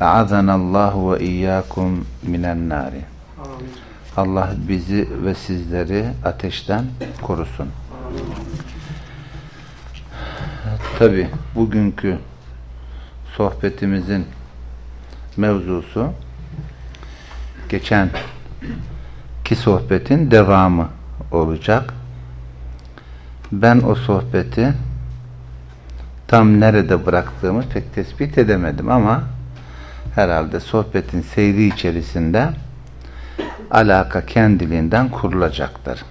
Allahu ve iyyakum minen nari. Allah bizi ve sizleri ateşten korusun. Tabi bugünkü sohbetimizin mevzusu geçen ki sohbetin devamı olacak. Ben o sohbeti tam nerede bıraktığımı pek tespit edemedim ama herhalde sohbetin seyri içerisinde alaka kendiliğinden kurulacaktır.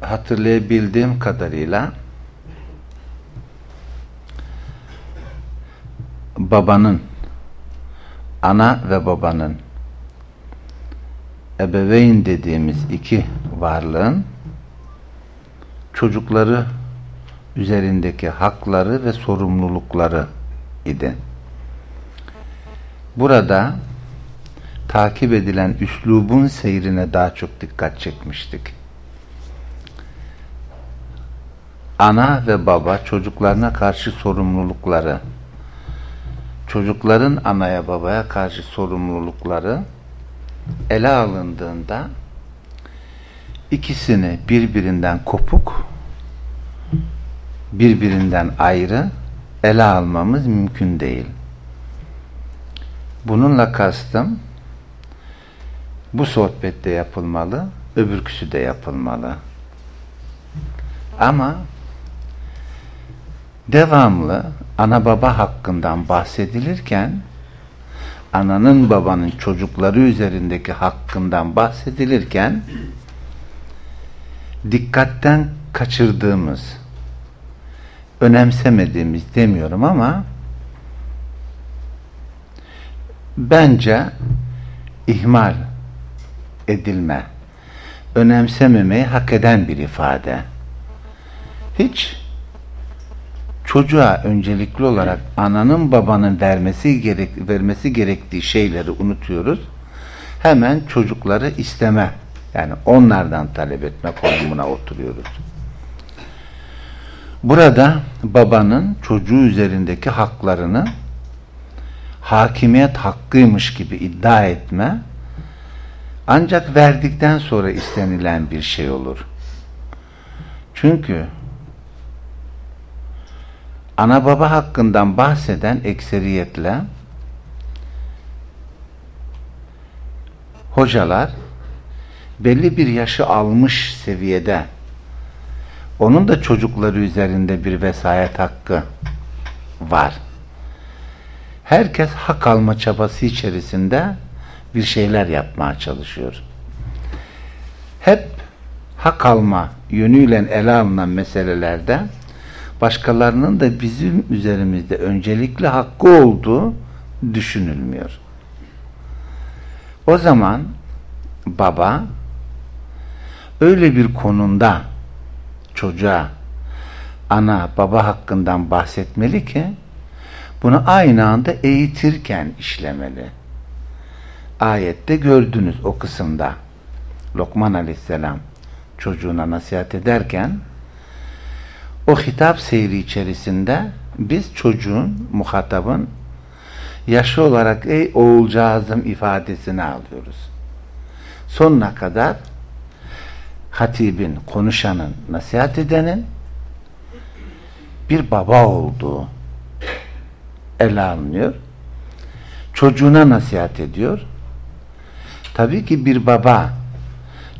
Hatırlayabildiğim kadarıyla babanın ana ve babanın ebeveyn dediğimiz iki varlığın çocukları üzerindeki hakları ve sorumlulukları idi. Burada takip edilen üslubun seyrine daha çok dikkat çekmiştik. Ana ve baba çocuklarına karşı sorumlulukları, çocukların anaya babaya karşı sorumlulukları ele alındığında ikisini birbirinden kopuk, birbirinden ayrı ele almamız mümkün değil. Bununla kastım bu sohbette yapılmalı, öbürküsü de yapılmalı. Ama devamlı ana baba hakkından bahsedilirken ananın babanın çocukları üzerindeki hakkından bahsedilirken dikkatten kaçırdığımız önemsemediğimiz demiyorum ama bence ihmal edilme önemsememeyi hak eden bir ifade. Hiç çocuğa öncelikli olarak ananın babanın vermesi gerek vermesi gerektiği şeyleri unutuyoruz. Hemen çocukları isteme yani onlardan talep etme konumuna oturuyoruz. Burada babanın çocuğu üzerindeki haklarını hakimiyet hakkıymış gibi iddia etme ancak verdikten sonra istenilen bir şey olur. Çünkü ana baba hakkından bahseden ekseriyetle hocalar belli bir yaşı almış seviyede onun da çocukları üzerinde bir vesayet hakkı var. Herkes hak alma çabası içerisinde bir şeyler yapmaya çalışıyor. Hep hak alma yönüyle ele alınan meselelerde başkalarının da bizim üzerimizde öncelikli hakkı olduğu düşünülmüyor. O zaman baba öyle bir konumda çocuğa ana baba hakkından bahsetmeli ki bunu aynı anda eğitirken işlemeli. Ayette gördünüz o kısımda. Lokman aleyhisselam çocuğuna nasihat ederken o hitap seyri içerisinde biz çocuğun, muhatabın yaşı olarak ey oğulcağızım ifadesini alıyoruz. Sonuna kadar hatibin, konuşanın, nasihat edenin bir baba olduğu ele alınıyor. çocuğuna nasihat ediyor. Tabii ki bir baba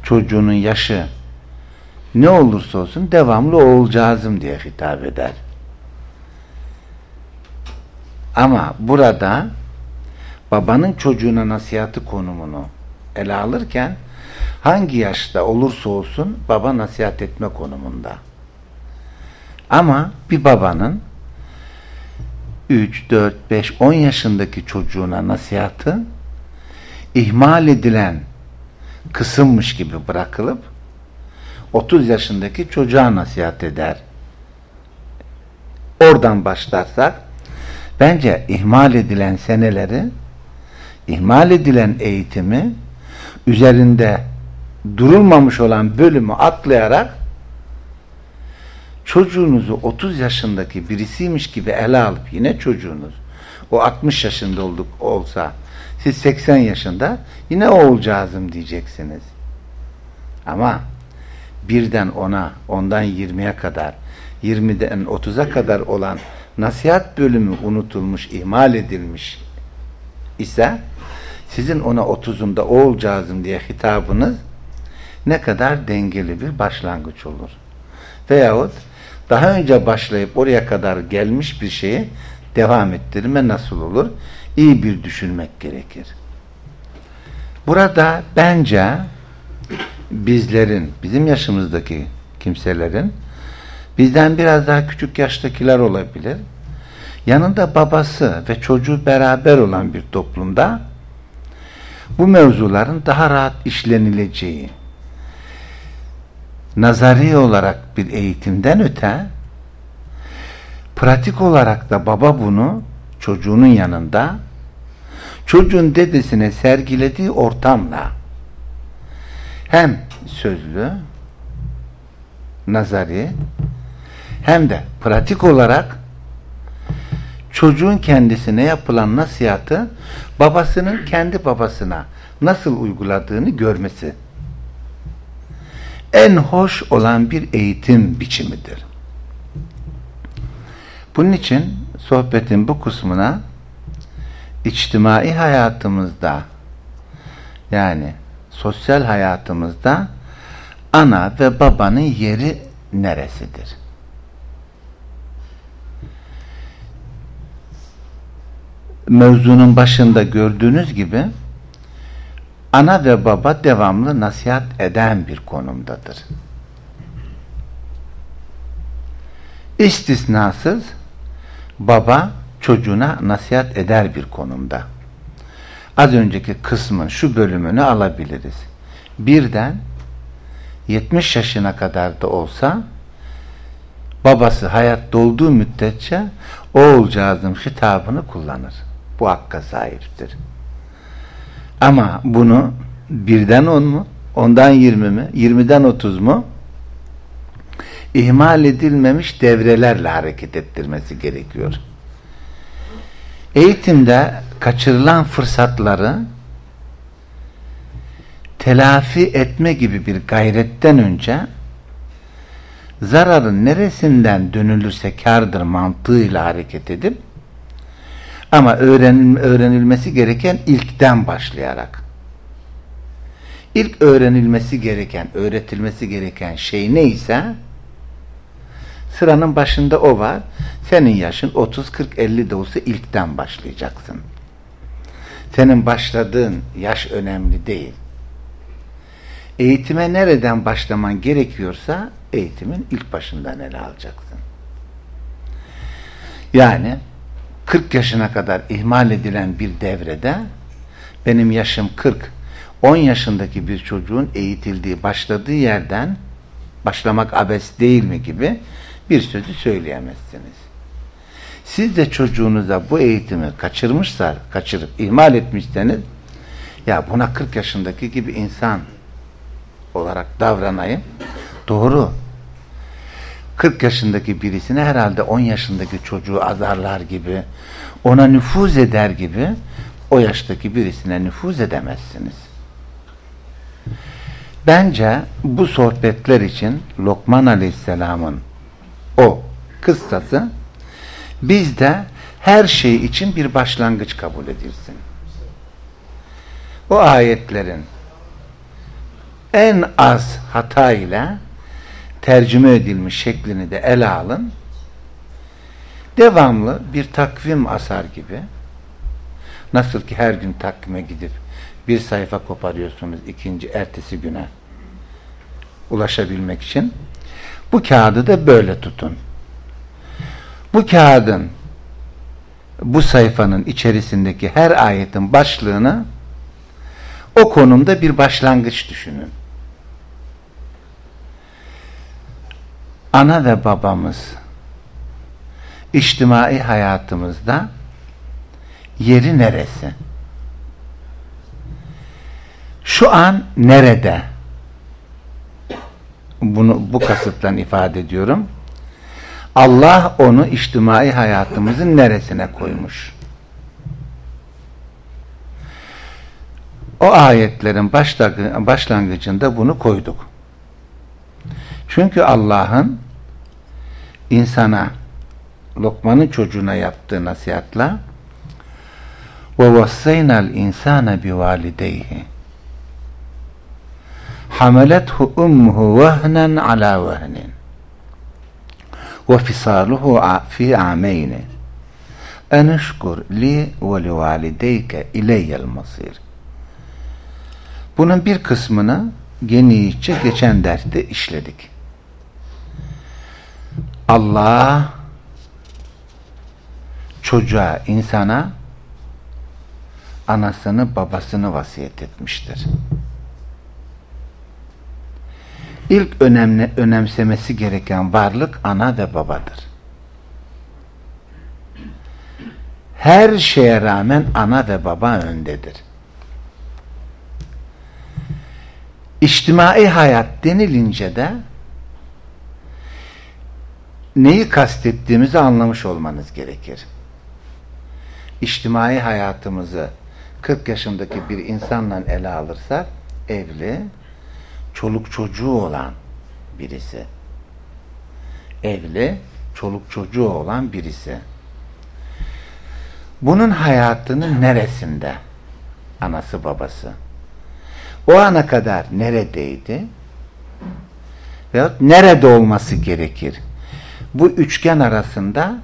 çocuğunun yaşı ne olursa olsun devamlı oğulcağızım diye hitap eder. Ama burada babanın çocuğuna nasihatı konumunu ele alırken hangi yaşta olursa olsun baba nasihat etme konumunda. Ama bir babanın 3, 4, 5, 10 yaşındaki çocuğuna nasihatı ihmal edilen kısımmış gibi bırakılıp 30 yaşındaki çocuğa nasihat eder. Oradan başlarsak bence ihmal edilen seneleri ihmal edilen eğitimi üzerinde durulmamış olan bölümü atlayarak çocuğunuzu 30 yaşındaki birisiymiş gibi ele alıp yine çocuğunuz o 60 yaşında olduk olsa siz 80 yaşında yine oğulcağızım diyeceksiniz. Ama birden ona, ondan 20'ye kadar, 20'den 30'a kadar olan nasihat bölümü unutulmuş, ihmal edilmiş ise sizin ona 30'unda oğulcağızım diye hitabınız ne kadar dengeli bir başlangıç olur. Veyahut daha önce başlayıp oraya kadar gelmiş bir şeyi devam ettirme nasıl olur? İyi bir düşünmek gerekir. Burada bence bizlerin, bizim yaşımızdaki kimselerin bizden biraz daha küçük yaştakiler olabilir. Yanında babası ve çocuğu beraber olan bir toplumda bu mevzuların daha rahat işlenileceği nazari olarak bir eğitimden öte pratik olarak da baba bunu çocuğunun yanında çocuğun dedesine sergilediği ortamla hem sözlü nazari hem de pratik olarak çocuğun kendisine yapılan nasihatı babasının kendi babasına nasıl uyguladığını görmesi en hoş olan bir eğitim biçimidir. Bunun için sohbetin bu kısmına içtimai hayatımızda yani sosyal hayatımızda ana ve babanın yeri neresidir? Mevzunun başında gördüğünüz gibi ana ve baba devamlı nasihat eden bir konumdadır. İstisnasız baba çocuğuna nasihat eder bir konumda. Az önceki kısmın şu bölümünü alabiliriz. Birden 70 yaşına kadar da olsa babası hayatta olduğu müddetçe oğulcağızın hitabını kullanır. Bu hakka sahiptir. Ama bunu birden on mu? Ondan yirmi mi? Yirmiden otuz mu? ihmal edilmemiş devrelerle hareket ettirmesi gerekiyor. Eğitimde kaçırılan fırsatları telafi etme gibi bir gayretten önce zararın neresinden dönülürse kardır mantığıyla hareket edip ama öğrenil, öğrenilmesi gereken ilkten başlayarak ilk öğrenilmesi gereken, öğretilmesi gereken şey neyse sıranın başında o var. Senin yaşın 30, 40, 50 de olsa ilkten başlayacaksın. Senin başladığın yaş önemli değil. Eğitime nereden başlaman gerekiyorsa eğitimin ilk başından ele alacaksın. Yani 40 yaşına kadar ihmal edilen bir devrede benim yaşım 40 10 yaşındaki bir çocuğun eğitildiği başladığı yerden başlamak abes değil mi gibi bir sözü söyleyemezsiniz. Siz de çocuğunuza bu eğitimi kaçırmışsa, kaçırıp ihmal etmişseniz ya buna 40 yaşındaki gibi insan olarak davranayım. Doğru. 40 yaşındaki birisine herhalde 10 yaşındaki çocuğu azarlar gibi, ona nüfuz eder gibi o yaştaki birisine nüfuz edemezsiniz. Bence bu sohbetler için Lokman Aleyhisselam'ın o kıssası bizde her şey için bir başlangıç kabul edilsin. o ayetlerin en az hata ile tercüme edilmiş şeklini de ele alın. Devamlı bir takvim asar gibi nasıl ki her gün takvime gidip bir sayfa koparıyorsunuz ikinci ertesi güne ulaşabilmek için bu kağıdı da böyle tutun. Bu kağıdın bu sayfanın içerisindeki her ayetin başlığını o konumda bir başlangıç düşünün. Ana ve babamız içtimai hayatımızda yeri neresi? Şu an nerede? Bunu bu kasıtla ifade ediyorum. Allah onu içtimai hayatımızın neresine koymuş? O ayetlerin başlangıcında bunu koyduk. Çünkü Allah'ın insana Lokman'ın çocuğuna yaptığı nasihatla ve vassaynal insana bivalideyhi. Hamalethu ummuhu vehnen ala vehnin. Ve fisaluhu fi ameyni. Enişkur li ve livalideyke ileyyel masir. Bunun bir kısmını genişçe geçen derste işledik. Allah çocuğa, insana anasını, babasını vasiyet etmiştir. İlk önemli, önemsemesi gereken varlık ana ve babadır. Her şeye rağmen ana ve baba öndedir. İçtimai hayat denilince de neyi kastettiğimizi anlamış olmanız gerekir. İçtimai hayatımızı 40 yaşındaki bir insanla ele alırsak evli, çoluk çocuğu olan birisi. Evli, çoluk çocuğu olan birisi. Bunun hayatının neresinde? Anası babası. O ana kadar neredeydi? Veyahut nerede olması gerekir? Bu üçgen arasında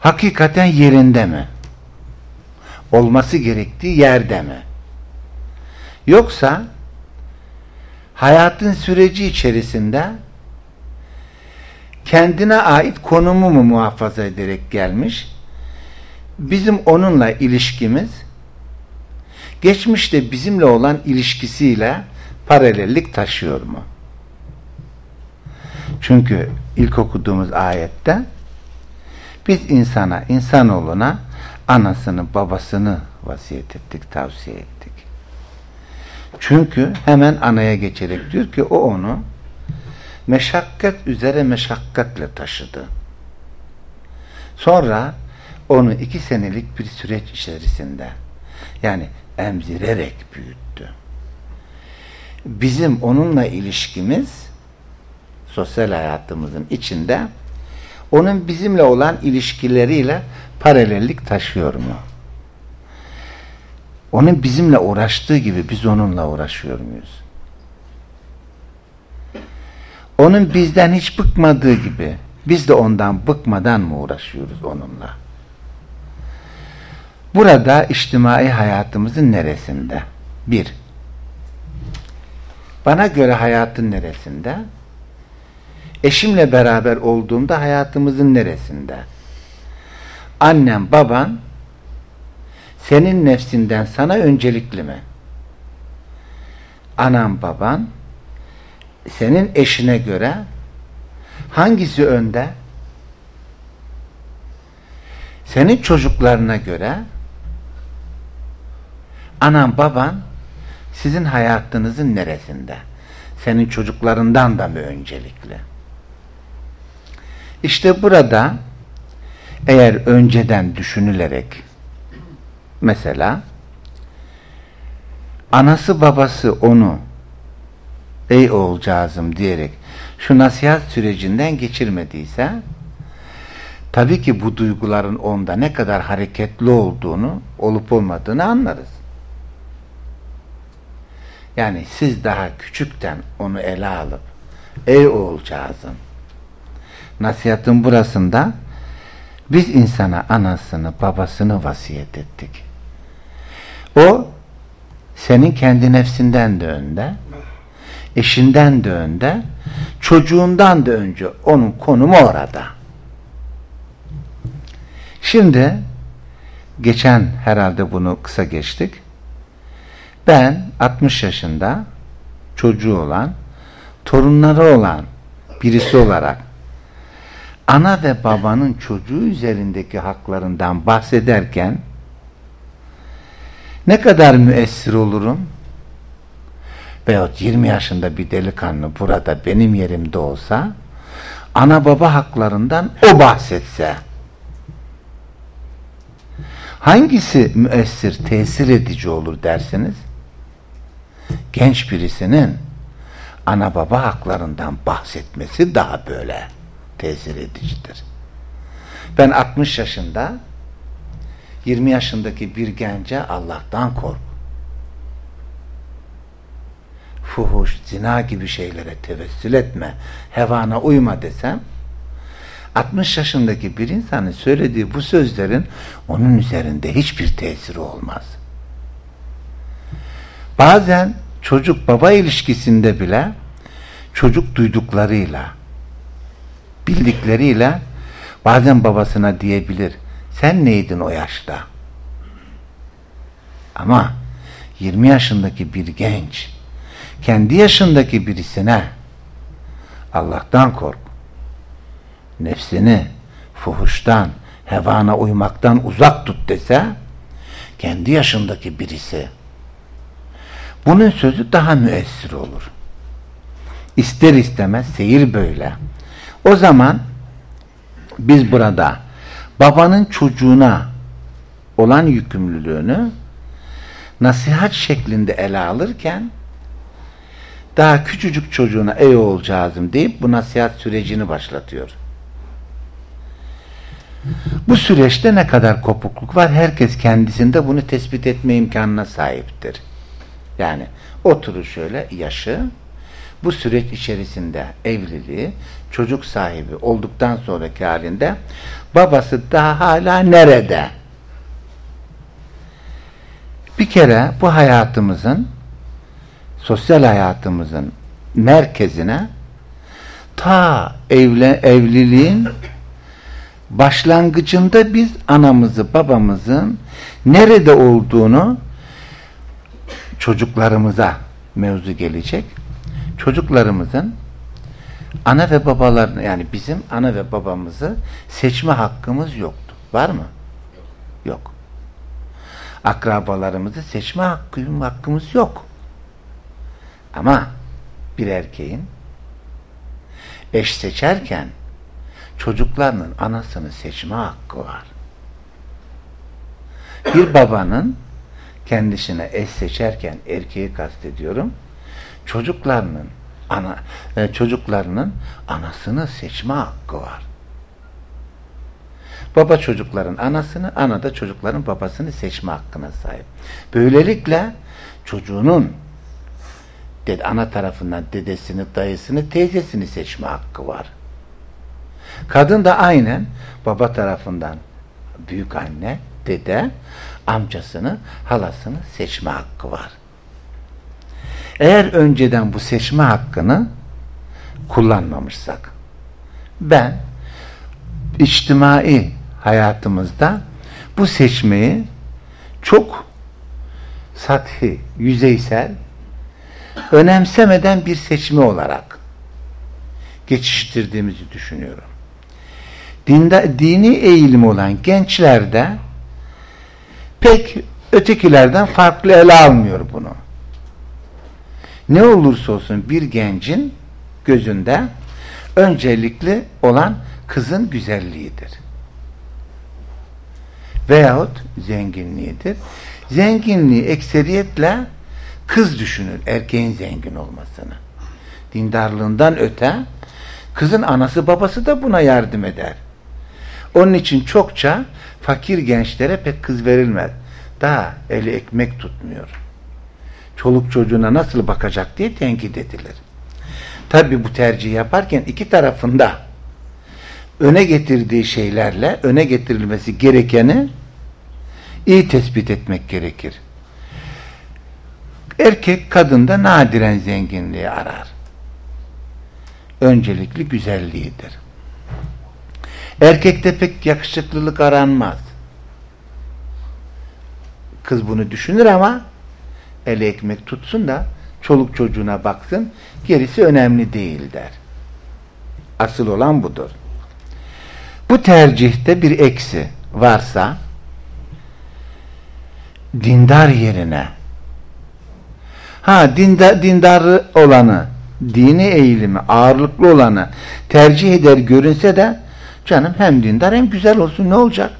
hakikaten yerinde mi? Olması gerektiği yerde mi? Yoksa hayatın süreci içerisinde kendine ait konumu mu muhafaza ederek gelmiş? Bizim onunla ilişkimiz geçmişte bizimle olan ilişkisiyle paralellik taşıyor mu? Çünkü ilk okuduğumuz ayette biz insana, insanoğluna anasını, babasını vasiyet ettik, tavsiye ettik. Çünkü hemen anaya geçerek diyor ki o onu meşakkat üzere meşakkatle taşıdı. Sonra onu iki senelik bir süreç içerisinde yani emzirerek büyüttü. Bizim onunla ilişkimiz sosyal hayatımızın içinde onun bizimle olan ilişkileriyle paralellik taşıyor mu? Onun bizimle uğraştığı gibi biz onunla uğraşıyor muyuz? Onun bizden hiç bıkmadığı gibi biz de ondan bıkmadan mı uğraşıyoruz onunla? Burada içtimai hayatımızın neresinde? Bir, bana göre hayatın neresinde? Eşimle beraber olduğumda hayatımızın neresinde? Annem, baban senin nefsinden sana öncelikli mi? Anam, baban senin eşine göre hangisi önde? Senin çocuklarına göre anan baban sizin hayatınızın neresinde? Senin çocuklarından da mı öncelikli? İşte burada eğer önceden düşünülerek mesela anası babası onu ey oğulcağızım diyerek şu nasihat sürecinden geçirmediyse tabii ki bu duyguların onda ne kadar hareketli olduğunu olup olmadığını anlarız. Yani siz daha küçükten onu ele alıp ey oğulcağızım nasihatın burasında biz insana anasını babasını vasiyet ettik. O senin kendi nefsinden de önde eşinden de önde çocuğundan da önce onun konumu orada. Şimdi geçen herhalde bunu kısa geçtik. Ben 60 yaşında çocuğu olan, torunları olan birisi olarak ana ve babanın çocuğu üzerindeki haklarından bahsederken ne kadar müessir olurum? Veyahut 20 yaşında bir delikanlı burada benim yerimde olsa ana baba haklarından o bahsetse hangisi müessir, tesir edici olur dersiniz? Genç birisinin ana baba haklarından bahsetmesi daha böyle tesir edicidir. Ben 60 yaşında 20 yaşındaki bir gence Allah'tan kork. Fuhuş, zina gibi şeylere tevessül etme, hevana uyma desem 60 yaşındaki bir insanın söylediği bu sözlerin onun üzerinde hiçbir tesiri olmaz. Bazen çocuk baba ilişkisinde bile çocuk duyduklarıyla bildikleriyle bazen babasına diyebilir sen neydin o yaşta? Ama 20 yaşındaki bir genç kendi yaşındaki birisine Allah'tan kork nefsini fuhuştan, hevana uymaktan uzak tut dese kendi yaşındaki birisi bunun sözü daha müessir olur. İster istemez seyir böyle. O zaman biz burada babanın çocuğuna olan yükümlülüğünü nasihat şeklinde ele alırken daha küçücük çocuğuna ey oğulcağızım deyip bu nasihat sürecini başlatıyor. Bu süreçte ne kadar kopukluk var herkes kendisinde bunu tespit etme imkanına sahiptir. Yani oturur şöyle yaşı bu süreç içerisinde evliliği çocuk sahibi olduktan sonraki halinde babası daha hala nerede? Bir kere bu hayatımızın sosyal hayatımızın merkezine ta evle, evliliğin başlangıcında biz anamızı babamızın nerede olduğunu çocuklarımıza mevzu gelecek. Çocuklarımızın ana ve babalarını yani bizim ana ve babamızı seçme hakkımız yoktu. Var mı? Yok. Akrabalarımızı seçme hakkı, hakkımız yok. Ama bir erkeğin eş seçerken çocuklarının anasını seçme hakkı var. Bir babanın kendisine eş seçerken erkeği kastediyorum çocuklarının ana e, çocuklarının anasını seçme hakkı var. Baba çocukların anasını, ana da çocukların babasını seçme hakkına sahip. Böylelikle çocuğunun dede, ana tarafından dedesini, dayısını, teyzesini seçme hakkı var. Kadın da aynen baba tarafından büyük anne, dede, amcasını, halasını seçme hakkı var. Eğer önceden bu seçme hakkını kullanmamışsak ben içtimai hayatımızda bu seçmeyi çok sathi, yüzeysel önemsemeden bir seçme olarak geçiştirdiğimizi düşünüyorum. Dinde, dini eğilim olan gençlerde pek ötekilerden farklı ele almıyor bunu. Ne olursa olsun bir gencin gözünde öncelikli olan kızın güzelliğidir. Veyahut zenginliğidir. Zenginliği ekseriyetle kız düşünür erkeğin zengin olmasını. Dindarlığından öte kızın anası babası da buna yardım eder. Onun için çokça fakir gençlere pek kız verilmez. Daha eli ekmek tutmuyor çoluk çocuğuna nasıl bakacak diye tenkit edilir. Tabi bu tercihi yaparken iki tarafında öne getirdiği şeylerle öne getirilmesi gerekeni iyi tespit etmek gerekir. Erkek kadında nadiren zenginliği arar. Öncelikli güzelliğidir. Erkekte pek yakışıklılık aranmaz. Kız bunu düşünür ama eli ekmek tutsun da çoluk çocuğuna baksın gerisi önemli değil der. Asıl olan budur. Bu tercihte bir eksi varsa dindar yerine ha dindar, dindar olanı dini eğilimi ağırlıklı olanı tercih eder görünse de canım hem dindar hem güzel olsun ne olacak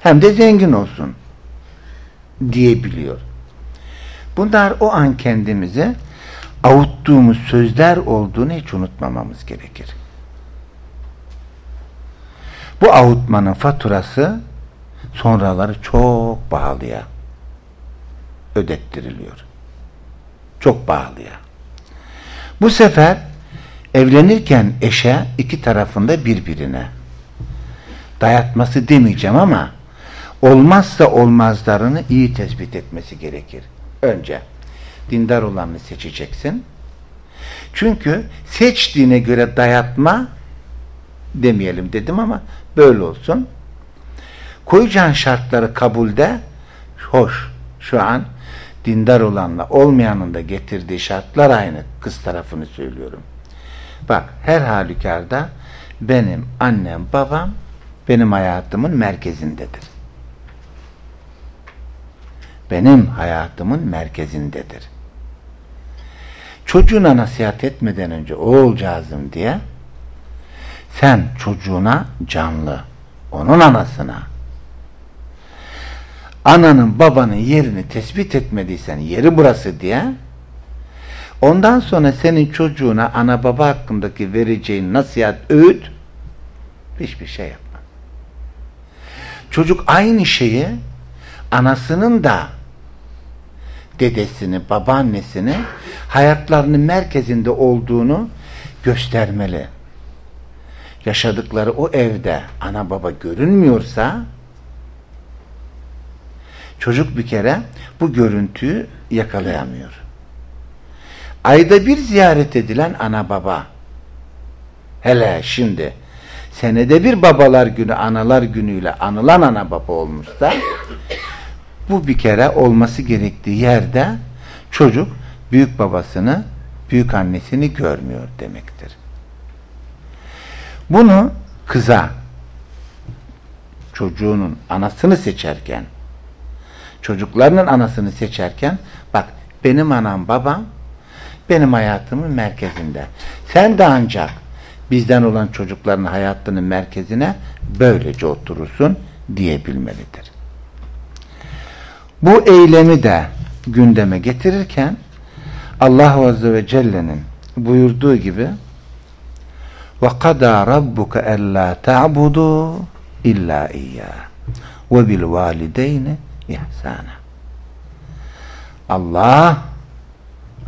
hem de zengin olsun diyebiliyor. Bunlar o an kendimize avuttuğumuz sözler olduğunu hiç unutmamamız gerekir. Bu avutmanın faturası sonraları çok pahalıya ödettiriliyor. Çok pahalıya. Bu sefer evlenirken eşe iki tarafında birbirine dayatması demeyeceğim ama olmazsa olmazlarını iyi tespit etmesi gerekir. Önce dindar olanını seçeceksin. Çünkü seçtiğine göre dayatma demeyelim dedim ama böyle olsun. Koyacağın şartları kabulde hoş şu an dindar olanla olmayanın da getirdiği şartlar aynı. Kız tarafını söylüyorum. Bak her halükarda benim annem babam benim hayatımın merkezindedir. Benim hayatımın merkezindedir. Çocuğuna nasihat etmeden önce oğulcağızım diye sen çocuğuna canlı, onun anasına ananın babanın yerini tespit etmediysen yeri burası diye ondan sonra senin çocuğuna ana baba hakkındaki vereceğin nasihat öğüt hiçbir şey yapma. Çocuk aynı şeyi anasının da dedesini, babaannesini hayatlarının merkezinde olduğunu göstermeli. Yaşadıkları o evde ana baba görünmüyorsa çocuk bir kere bu görüntüyü yakalayamıyor. Ayda bir ziyaret edilen ana baba hele şimdi senede bir babalar günü analar günüyle anılan ana baba olmuşsa bu bir kere olması gerektiği yerde çocuk büyük babasını büyük annesini görmüyor demektir. Bunu kıza çocuğunun anasını seçerken çocuklarının anasını seçerken bak benim anam babam benim hayatımın merkezinde. Sen de ancak bizden olan çocukların hayatının merkezine böylece oturursun diyebilmelidir Bu eylemi de gündeme getirirken Allah Azze ve Celle'nin buyurduğu gibi وَقَدَى رَبُّكَ أَلَّا تَعْبُدُوا إِلَّا إِيَّهِ وَبِالْوَالِدَيْنِ ihsana. Allah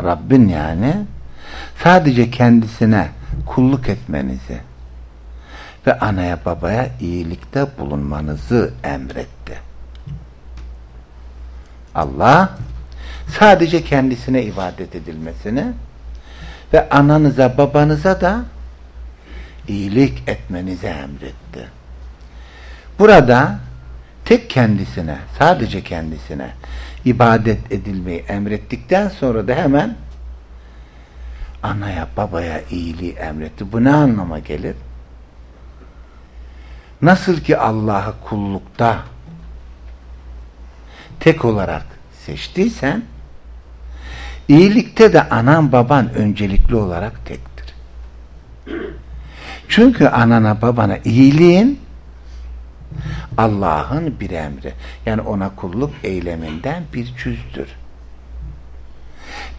Rabbin yani sadece kendisine kulluk etmenizi ve anaya babaya iyilikte bulunmanızı emretti. Allah sadece kendisine ibadet edilmesini ve ananıza babanıza da iyilik etmenizi emretti. Burada tek kendisine, sadece kendisine ibadet edilmeyi emrettikten sonra da hemen anaya babaya iyiliği emretti. Bu ne anlama gelir? Nasıl ki Allah'ı kullukta tek olarak seçtiysen iyilikte de anan baban öncelikli olarak tektir. Çünkü anana babana iyiliğin Allah'ın bir emri. Yani ona kulluk eyleminden bir cüzdür.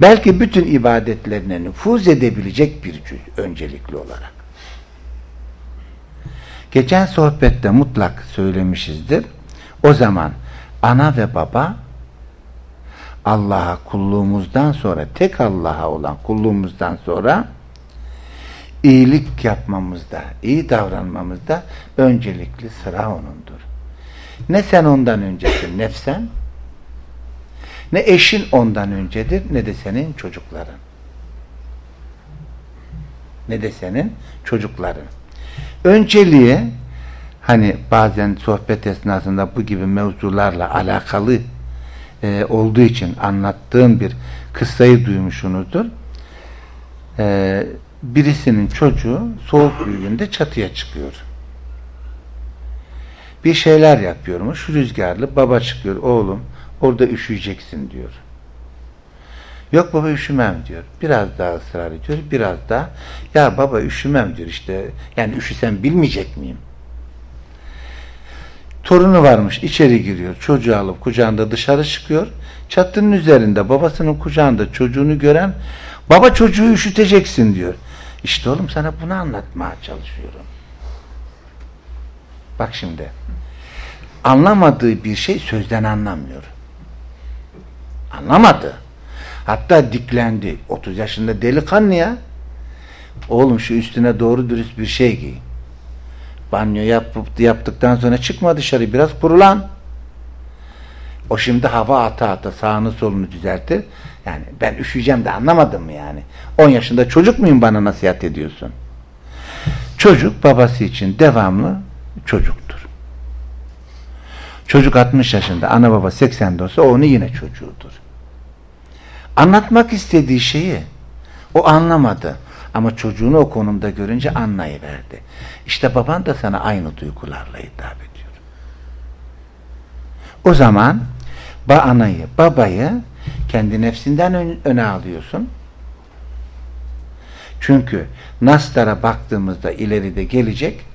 Belki bütün ibadetlerine nüfuz edebilecek bir cüz öncelikli olarak. Geçen sohbette mutlak söylemişizdir. O zaman ana ve baba Allah'a kulluğumuzdan sonra, tek Allah'a olan kulluğumuzdan sonra iyilik yapmamızda, iyi davranmamızda öncelikli sıra O'nundur. Ne sen ondan öncesin nefsen, ne eşin ondan öncedir, ne de senin çocukların. Ne de senin çocukların. Önceliğe hani bazen sohbet esnasında bu gibi mevzularla alakalı e, olduğu için anlattığım bir kıssayı duymuşsunuzdur. E, birisinin çocuğu soğuk bir günde çatıya çıkıyor. Bir şeyler yapıyormuş, rüzgarlı. Baba çıkıyor, oğlum orada üşüyeceksin diyor. Yok baba üşümem diyor. Biraz daha ısrar ediyor, biraz daha. Ya baba üşümem diyor işte. Yani üşüsem bilmeyecek miyim? Torunu varmış içeri giriyor. Çocuğu alıp kucağında dışarı çıkıyor. Çatının üzerinde babasının kucağında çocuğunu gören baba çocuğu üşüteceksin diyor. İşte oğlum sana bunu anlatmaya çalışıyorum. Bak şimdi. Anlamadığı bir şey sözden anlamıyor. Anlamadı. Hatta diklendi. 30 yaşında delikanlı ya. Oğlum şu üstüne doğru dürüst bir şey giy. Banyo yapıp yaptıktan sonra çıkma dışarı biraz kurulan. O şimdi hava ata ata sağını solunu düzeltir. Yani ben üşüyeceğim de anlamadım mı yani? 10 yaşında çocuk muyum bana nasihat ediyorsun? Çocuk babası için devamlı çocuktur. Çocuk 60 yaşında, ana baba 80'de olsa onu yine çocuğudur. Anlatmak istediği şeyi o anlamadı. Ama çocuğunu o konumda görünce anlayıverdi. İşte baban da sana aynı duygularla hitap ediyor. O zaman ba anayı, babayı kendi nefsinden ön, öne alıyorsun. Çünkü Naslara baktığımızda ileride gelecek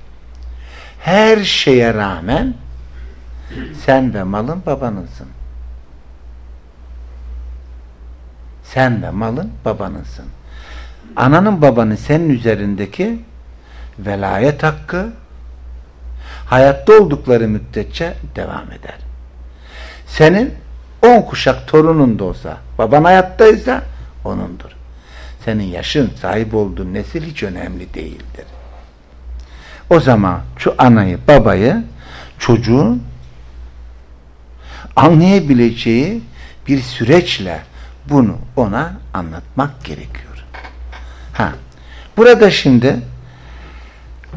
her şeye rağmen sen ve malın babanınsın. Sen ve malın babanınsın. Ananın babanın senin üzerindeki velayet hakkı hayatta oldukları müddetçe devam eder. Senin on kuşak torunun da olsa, baban hayattaysa onundur. Senin yaşın, sahip olduğun nesil hiç önemli değildir. O zaman şu anayı, babayı, çocuğun anlayabileceği bir süreçle bunu ona anlatmak gerekiyor. Ha, burada şimdi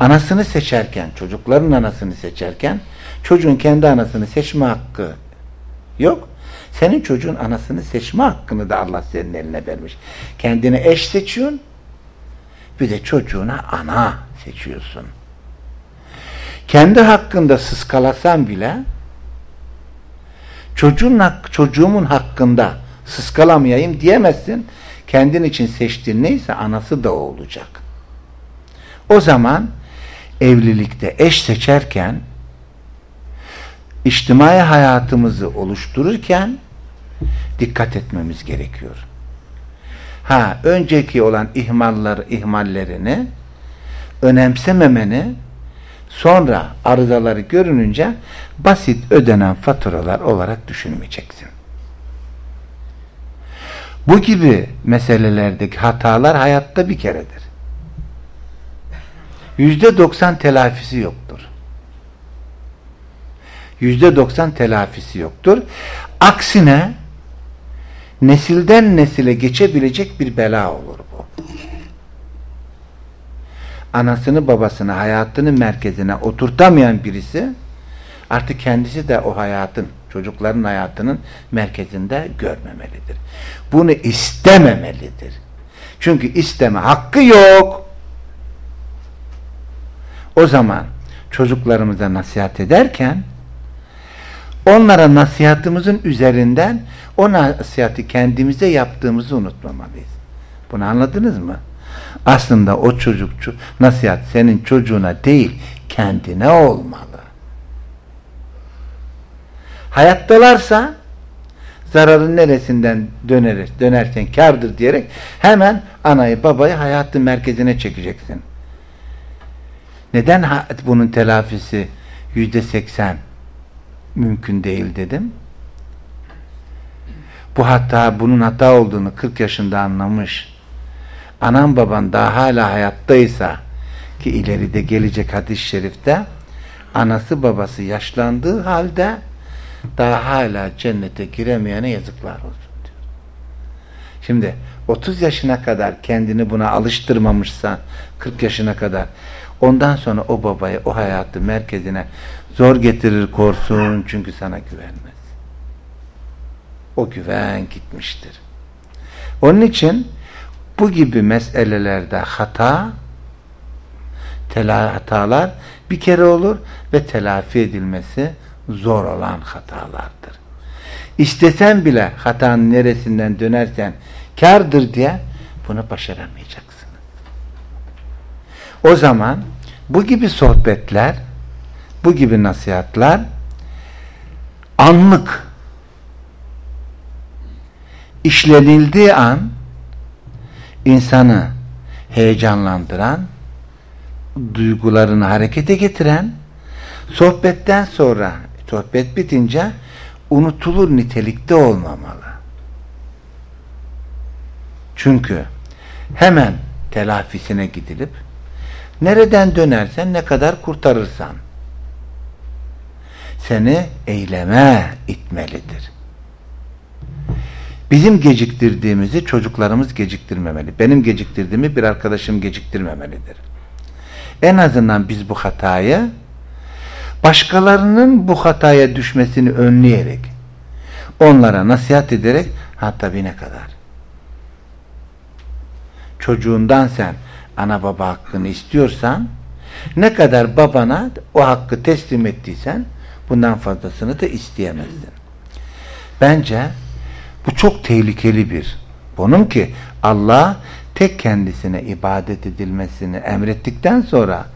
anasını seçerken, çocukların anasını seçerken çocuğun kendi anasını seçme hakkı yok. Senin çocuğun anasını seçme hakkını da Allah senin eline vermiş. Kendine eş seçiyorsun, bir de çocuğuna ana seçiyorsun. Kendi hakkında sıskalasan bile çocuğun, çocuğumun hakkında sıskalamayayım diyemezsin. Kendin için seçtiğin neyse anası da o olacak. O zaman evlilikte eş seçerken içtimai hayatımızı oluştururken dikkat etmemiz gerekiyor. Ha, önceki olan ihmallar, ihmallerini önemsememeni sonra arızaları görününce basit ödenen faturalar olarak düşünmeyeceksin. Bu gibi meselelerdeki hatalar hayatta bir keredir. Yüzde doksan telafisi yoktur. Yüzde doksan telafisi yoktur. Aksine nesilden nesile geçebilecek bir bela olur bu. Anasını babasını hayatının merkezine oturtamayan birisi artık kendisi de o hayatın çocukların hayatının merkezinde görmemelidir. Bunu istememelidir. Çünkü isteme hakkı yok. O zaman çocuklarımıza nasihat ederken onlara nasihatımızın üzerinden o nasihati kendimize yaptığımızı unutmamalıyız. Bunu anladınız mı? Aslında o çocuk nasihat senin çocuğuna değil kendine olmalı. Hayattalarsa zararın neresinden döner, dönerken kardır diyerek hemen anayı babayı hayatın merkezine çekeceksin. Neden bunun telafisi yüzde seksen mümkün değil dedim? bu hata bunun hata olduğunu 40 yaşında anlamış. Anam baban daha hala hayattaysa ki ileride gelecek hadis-i şerifte anası babası yaşlandığı halde daha hala cennete giremeyene yazıklar olsun diyor. Şimdi 30 yaşına kadar kendini buna alıştırmamışsa 40 yaşına kadar ondan sonra o babayı o hayatı merkezine zor getirir korsun çünkü sana güvenmez. O güven gitmiştir. Onun için bu gibi meselelerde hata hatalar bir kere olur ve telafi edilmesi zor olan hatalardır. İstesen bile hatanın neresinden dönersen kardır diye bunu başaramayacaksınız. O zaman bu gibi sohbetler, bu gibi nasihatler anlık işlenildiği an insanı heyecanlandıran, duygularını harekete getiren, sohbetten sonra, sohbet bitince unutulur nitelikte olmamalı. Çünkü hemen telafisine gidilip nereden dönersen ne kadar kurtarırsan seni eyleme itmelidir. Bizim geciktirdiğimizi çocuklarımız geciktirmemeli. Benim geciktirdiğimi bir arkadaşım geciktirmemelidir. En azından biz bu hatayı başkalarının bu hataya düşmesini önleyerek onlara nasihat ederek hatta bir ne kadar çocuğundan sen ana baba hakkını istiyorsan ne kadar babana o hakkı teslim ettiysen bundan fazlasını da isteyemezsin. Bence bu çok tehlikeli bir konum ki Allah tek kendisine ibadet edilmesini emrettikten sonra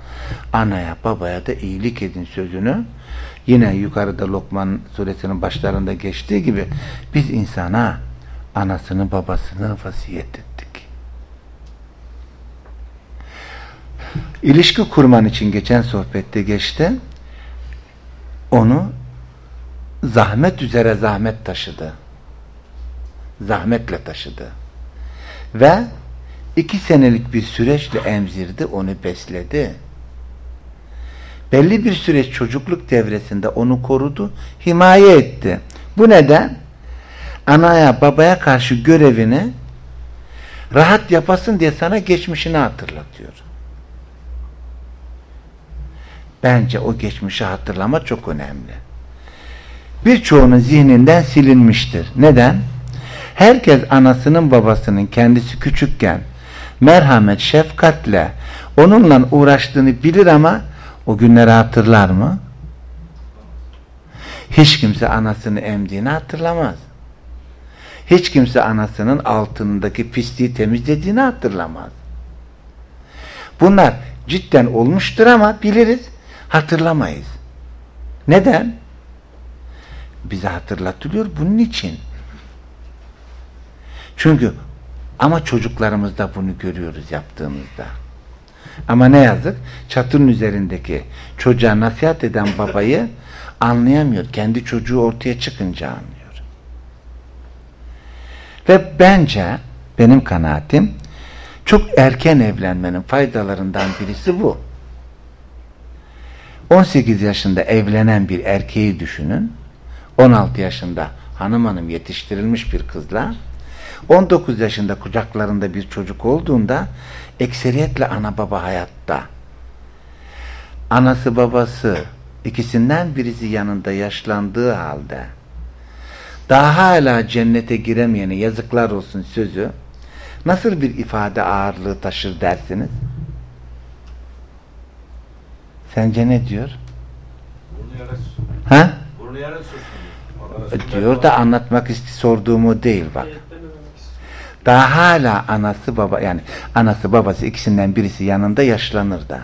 anaya babaya da iyilik edin sözünü yine yukarıda Lokman suresinin başlarında geçtiği gibi biz insana anasını babasını vasiyet ettik. İlişki kurman için geçen sohbette geçti. Onu zahmet üzere zahmet taşıdı. Zahmetle taşıdı. Ve iki senelik bir süreçle emzirdi, onu besledi. Belli bir süreç çocukluk devresinde onu korudu, himaye etti. Bu neden? Anaya, babaya karşı görevini rahat yapasın diye sana geçmişini hatırlatıyor. Bence o geçmişi hatırlama çok önemli. Birçoğunun zihninden silinmiştir. Neden? Herkes anasının babasının kendisi küçükken merhamet, şefkatle onunla uğraştığını bilir ama o günleri hatırlar mı? Hiç kimse anasını emdiğini hatırlamaz. Hiç kimse anasının altındaki pisliği temizlediğini hatırlamaz. Bunlar cidden olmuştur ama biliriz, hatırlamayız. Neden? Bize hatırlatılıyor bunun için. Çünkü ama çocuklarımızda bunu görüyoruz yaptığımızda. Ama ne yazık çatının üzerindeki çocuğa nasihat eden babayı anlayamıyor. Kendi çocuğu ortaya çıkınca anlıyor. Ve bence benim kanaatim çok erken evlenmenin faydalarından birisi bu. 18 yaşında evlenen bir erkeği düşünün. 16 yaşında hanım hanım yetiştirilmiş bir kızla 19 yaşında kucaklarında bir çocuk olduğunda ekseriyetle ana baba hayatta. Anası babası ikisinden birisi yanında yaşlandığı halde daha hala cennete giremeyene yazıklar olsun sözü nasıl bir ifade ağırlığı taşır dersiniz? Sence ne diyor? Ha? Diyor da anlatmak isti sorduğumu değil bak. Daha hala anası baba yani anası babası ikisinden birisi yanında yaşlanır da.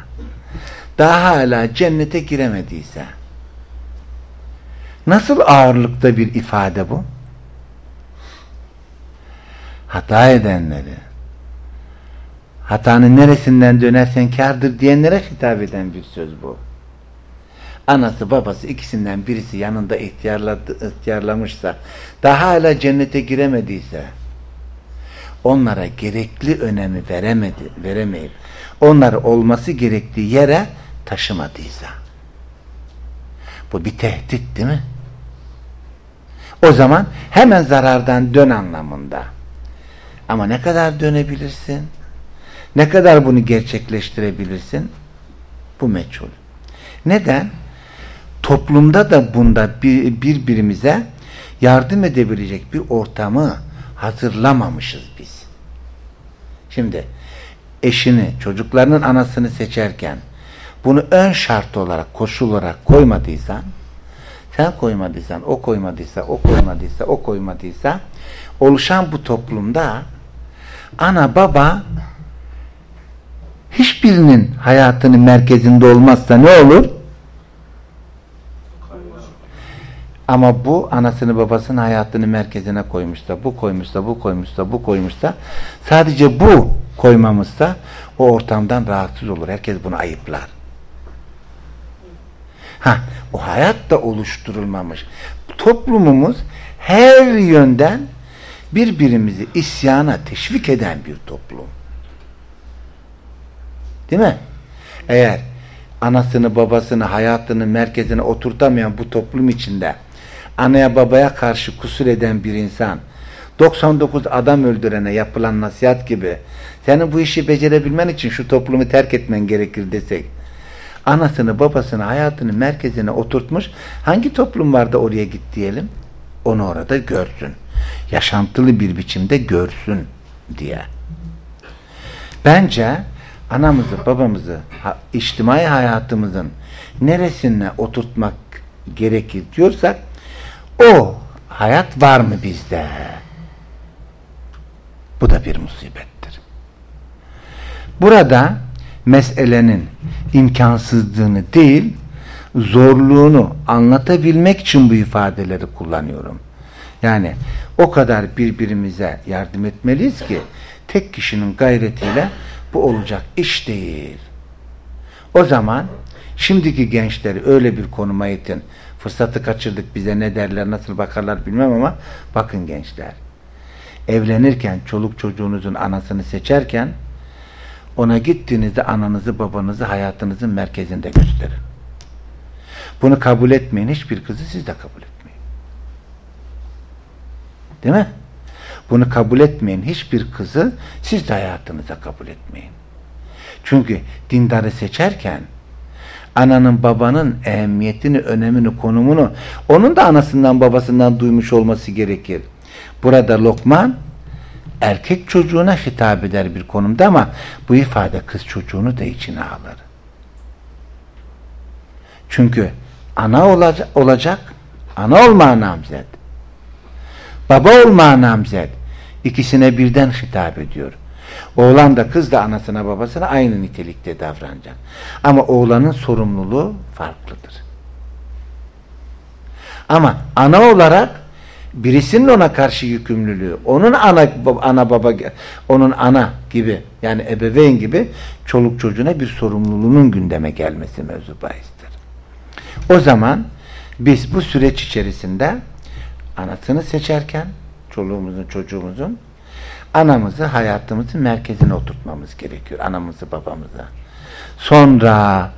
Daha hala cennete giremediyse nasıl ağırlıkta bir ifade bu? Hata edenleri hatanın neresinden dönersen kardır diyenlere hitap eden bir söz bu. anası babası ikisinden birisi yanında ihtiyarlamışsa daha hala cennete giremediyse onlara gerekli önemi veremedi, veremeyip onları olması gerektiği yere taşımadıysa bu bir tehdit değil mi? O zaman hemen zarardan dön anlamında. Ama ne kadar dönebilirsin? Ne kadar bunu gerçekleştirebilirsin? Bu meçhul. Neden? Toplumda da bunda bir, birbirimize yardım edebilecek bir ortamı hazırlamamışız biz. Şimdi eşini, çocuklarının anasını seçerken bunu ön şart olarak, koşul olarak koymadıysan sen koymadıysan, o koymadıysa, o koymadıysa, o koymadıysa oluşan bu toplumda ana baba hiçbirinin hayatının merkezinde olmazsa ne olur? Ama bu anasını babasının hayatını merkezine koymuşsa, bu koymuşsa, bu koymuşsa, bu koymuşsa, sadece bu koymamışsa o ortamdan rahatsız olur. Herkes bunu ayıplar. Ha, o hayat da oluşturulmamış. Toplumumuz her yönden birbirimizi isyana teşvik eden bir toplum. Değil mi? Eğer anasını babasını hayatını merkezine oturtamayan bu toplum içinde anaya babaya karşı kusur eden bir insan 99 adam öldürene yapılan nasihat gibi senin bu işi becerebilmen için şu toplumu terk etmen gerekir desek anasını babasını hayatını merkezine oturtmuş hangi toplum var da oraya git diyelim? Onu orada görsün. Yaşantılı bir biçimde görsün diye. Bence anamızı babamızı içtimai hayatımızın neresine oturtmak gerekir diyorsak o hayat var mı bizde bu da bir musibettir burada meselenin imkansızlığını değil zorluğunu anlatabilmek için bu ifadeleri kullanıyorum. Yani o kadar birbirimize yardım etmeliyiz ki tek kişinin gayretiyle bu olacak iş değil. O zaman şimdiki gençleri öyle bir konuma itin. Fırsatı kaçırdık bize ne derler nasıl bakarlar bilmem ama bakın gençler. Evlenirken çoluk çocuğunuzun anasını seçerken ona gittiğinizde ananızı babanızı hayatınızın merkezinde gösterin. Bunu kabul etmeyin. Hiçbir kızı siz de kabul etmeyin. Değil mi? Bunu kabul etmeyin. Hiçbir kızı siz de hayatınıza kabul etmeyin. Çünkü dindarı seçerken ananın babanın ehemmiyetini, önemini, konumunu onun da anasından babasından duymuş olması gerekir. Burada Lokman erkek çocuğuna hitap eder bir konumda ama bu ifade kız çocuğunu da içine alır. Çünkü ana olacak, olacak ana olma namzet. Baba olma namzet. İkisine birden hitap ediyor. Oğlan da kız da anasına babasına aynı nitelikte davranacak. Ama oğlanın sorumluluğu farklıdır. Ama ana olarak birisinin ona karşı yükümlülüğü, onun ana ana baba onun ana gibi yani ebeveyn gibi çoluk çocuğuna bir sorumluluğunun gündeme gelmesi mevzu bahistir. O zaman biz bu süreç içerisinde anasını seçerken çoluğumuzun çocuğumuzun anamızı hayatımızın merkezine oturtmamız gerekiyor. Anamızı babamızı. Sonra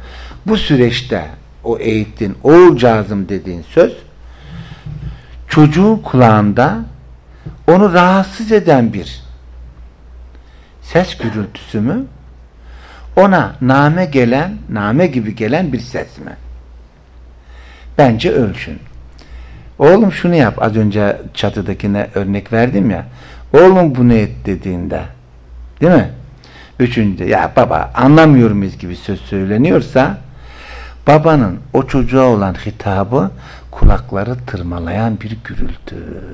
bu süreçte o eğitin, oğulcağızım dediğin söz çocuğun kulağında onu rahatsız eden bir ses gürültüsü mü? Ona name gelen, name gibi gelen bir ses mi? Bence ölçün. Oğlum şunu yap. Az önce çatıdakine örnek verdim ya. Oğlum bunu et dediğinde. Değil mi? Üçüncü ya baba anlamıyor muyuz gibi söz söyleniyorsa babanın o çocuğa olan hitabı kulakları tırmalayan bir gürültü.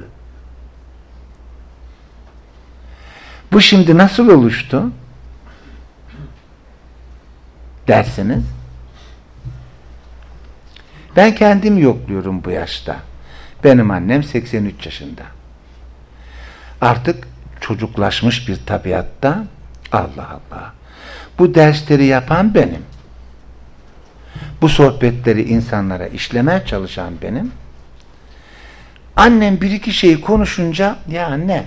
Bu şimdi nasıl oluştu? Dersiniz. Ben kendim yokluyorum bu yaşta. Benim annem 83 yaşında. Artık çocuklaşmış bir tabiatta Allah Allah. Bu dersleri yapan benim. bu sohbetleri insanlara işlemeye çalışan benim. Annem bir iki şeyi konuşunca ya ne?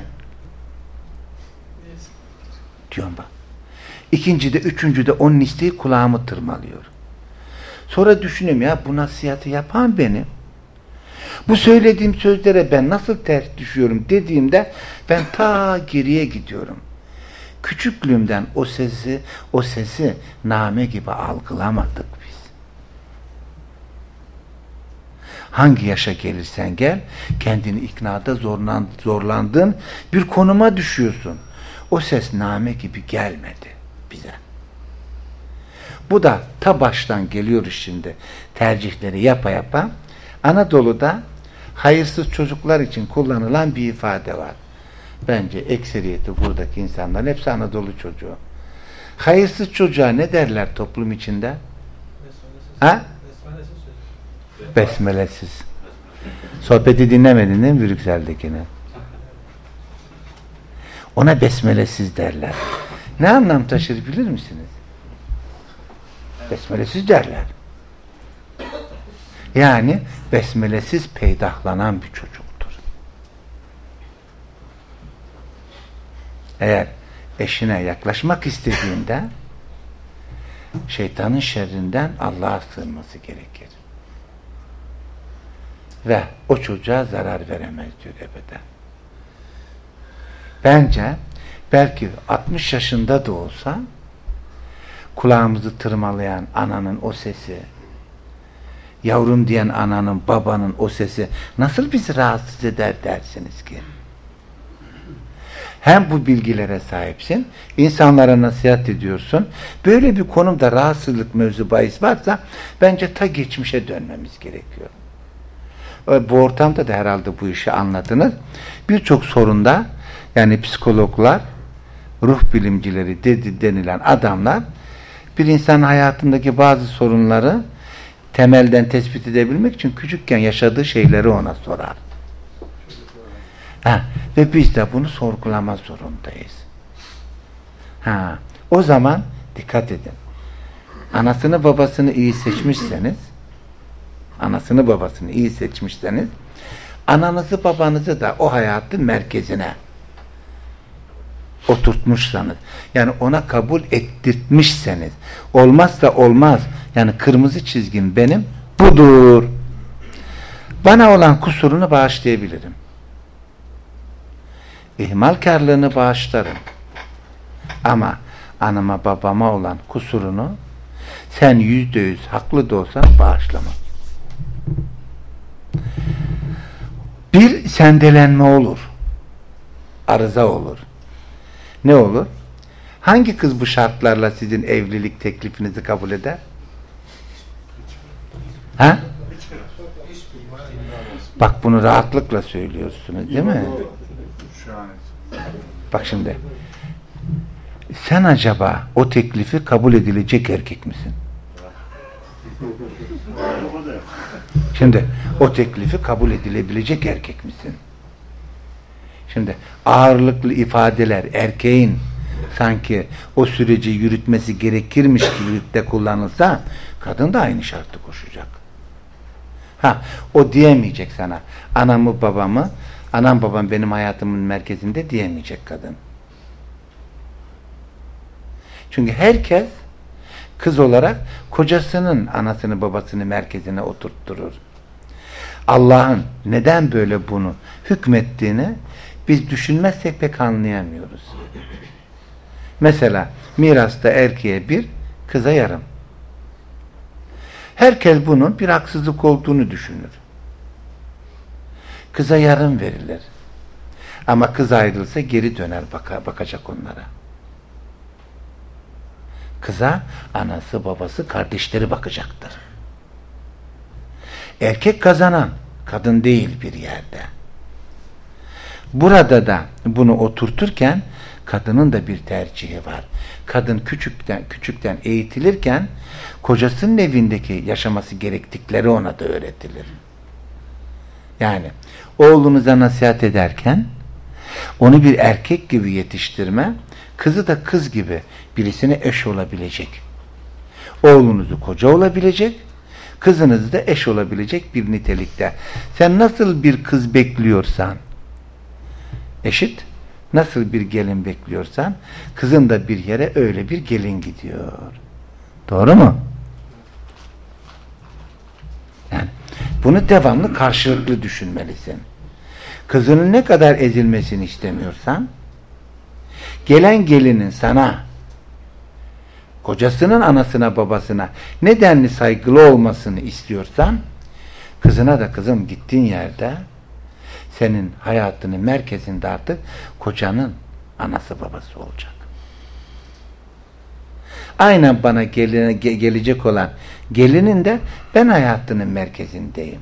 Diyorum bak. İkinci de üçüncü de onun isteği kulağımı tırmalıyor. Sonra düşünüyorum ya bu nasihatı yapan benim. Bu söylediğim sözlere ben nasıl ters düşüyorum dediğimde ben ta geriye gidiyorum. Küçüklüğümden o sesi, o sesi name gibi algılamadık biz. Hangi yaşa gelirsen gel, kendini iknada zorlandığın bir konuma düşüyorsun. O ses name gibi gelmedi bize. Bu da ta baştan geliyor şimdi tercihleri yapa yapa. Anadolu'da hayırsız çocuklar için kullanılan bir ifade var. Bence ekseriyeti buradaki insanların hepsi Anadolu çocuğu. Hayırsız çocuğa ne derler toplum içinde? Ha? Besmelesiz. Sohbeti dinlemedin değil mi Brüksel'dekini? Ona besmelesiz derler. Ne anlam taşır bilir misiniz? Besmelesiz derler. Yani besmelesiz peydahlanan bir çocuktur. Eğer eşine yaklaşmak istediğinde şeytanın şerrinden Allah'a sığınması gerekir. Ve o çocuğa zarar veremez diyor ebeden. Bence belki 60 yaşında da olsa kulağımızı tırmalayan ananın o sesi, yavrum diyen ananın, babanın o sesi nasıl bizi rahatsız eder dersiniz ki? Hem bu bilgilere sahipsin, insanlara nasihat ediyorsun. Böyle bir konumda rahatsızlık mevzu bahis varsa bence ta geçmişe dönmemiz gerekiyor. Bu ortamda da herhalde bu işi anladınız. Birçok sorunda yani psikologlar, ruh bilimcileri dedi denilen adamlar bir insanın hayatındaki bazı sorunları temelden tespit edebilmek için küçükken yaşadığı şeyleri ona sorar. Ha, ve biz de bunu sorgulama zorundayız. Ha, o zaman dikkat edin. Anasını babasını iyi seçmişseniz anasını babasını iyi seçmişseniz ananızı babanızı da o hayatın merkezine oturtmuşsanız yani ona kabul ettirtmişseniz olmazsa olmaz yani kırmızı çizgim benim budur. Bana olan kusurunu bağışlayabilirim. İhmalkarlığını bağışlarım. Ama anama babama olan kusurunu sen yüzde yüz haklı da olsa bağışlamam. Bir sendelenme olur. Arıza olur. Ne olur? Hangi kız bu şartlarla sizin evlilik teklifinizi kabul eder? Ha? Bak bunu rahatlıkla söylüyorsunuz değil mi? Bak şimdi sen acaba o teklifi kabul edilecek erkek misin? Şimdi o teklifi kabul edilebilecek erkek misin? Şimdi ağırlıklı ifadeler erkeğin sanki o süreci yürütmesi gerekirmiş gibi de kullanılsa kadın da aynı şartı koşacak. Ha, o diyemeyecek sana. Anamı babamı, anam babam benim hayatımın merkezinde diyemeyecek kadın. Çünkü herkes kız olarak kocasının anasını babasını merkezine oturtturur. Allah'ın neden böyle bunu hükmettiğini biz düşünmezsek pek anlayamıyoruz. Mesela mirasta erkeğe bir, kıza yarım. Herkes bunun bir haksızlık olduğunu düşünür. Kıza yarım verilir. Ama kız ayrılsa geri döner baka, bakacak onlara. Kıza anası, babası, kardeşleri bakacaktır. Erkek kazanan, kadın değil bir yerde. Burada da bunu oturturken kadının da bir tercihi var. Kadın küçükten küçükten eğitilirken kocasının evindeki yaşaması gerektikleri ona da öğretilir. Yani oğlunuza nasihat ederken onu bir erkek gibi yetiştirme, kızı da kız gibi birisine eş olabilecek. Oğlunuzu koca olabilecek, Kızınız da eş olabilecek bir nitelikte. Sen nasıl bir kız bekliyorsan eşit, nasıl bir gelin bekliyorsan kızın da bir yere öyle bir gelin gidiyor. Doğru mu? Yani bunu devamlı karşılıklı düşünmelisin. Kızının ne kadar ezilmesini istemiyorsan gelen gelinin sana kocasının anasına babasına nedenli saygılı olmasını istiyorsan kızına da kızım gittiğin yerde senin hayatının merkezinde artık kocanın anası babası olacak. Aynen bana geline, ge gelecek olan gelinin de ben hayatının merkezindeyim.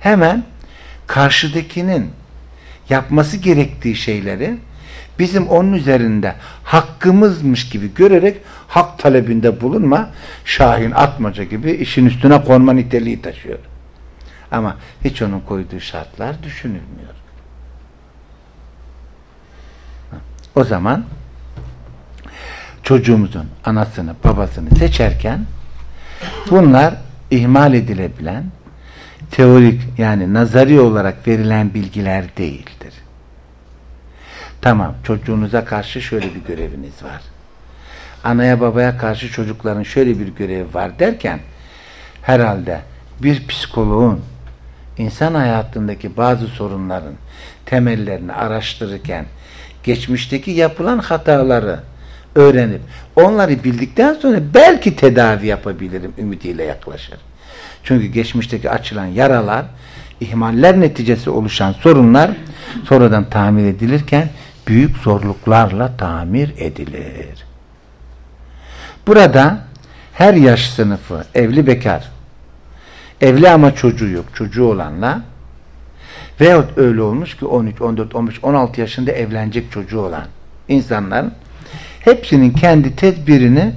Hemen karşıdakinin yapması gerektiği şeyleri bizim onun üzerinde hakkımızmış gibi görerek hak talebinde bulunma, Şahin Atmaca gibi işin üstüne konma niteliği taşıyor. Ama hiç onun koyduğu şartlar düşünülmüyor. O zaman çocuğumuzun anasını, babasını seçerken bunlar ihmal edilebilen teorik yani nazari olarak verilen bilgiler değildir. Tamam çocuğunuza karşı şöyle bir göreviniz var. Anaya babaya karşı çocukların şöyle bir görevi var derken herhalde bir psikoloğun insan hayatındaki bazı sorunların temellerini araştırırken geçmişteki yapılan hataları öğrenip onları bildikten sonra belki tedavi yapabilirim ümidiyle yaklaşır. Çünkü geçmişteki açılan yaralar, ihmaller neticesi oluşan sorunlar sonradan tamir edilirken büyük zorluklarla tamir edilir. Burada her yaş sınıfı, evli bekar, evli ama çocuğu yok, çocuğu olanla veyahut öyle olmuş ki 13, 14, 15, 16 yaşında evlenecek çocuğu olan insanların hepsinin kendi tedbirini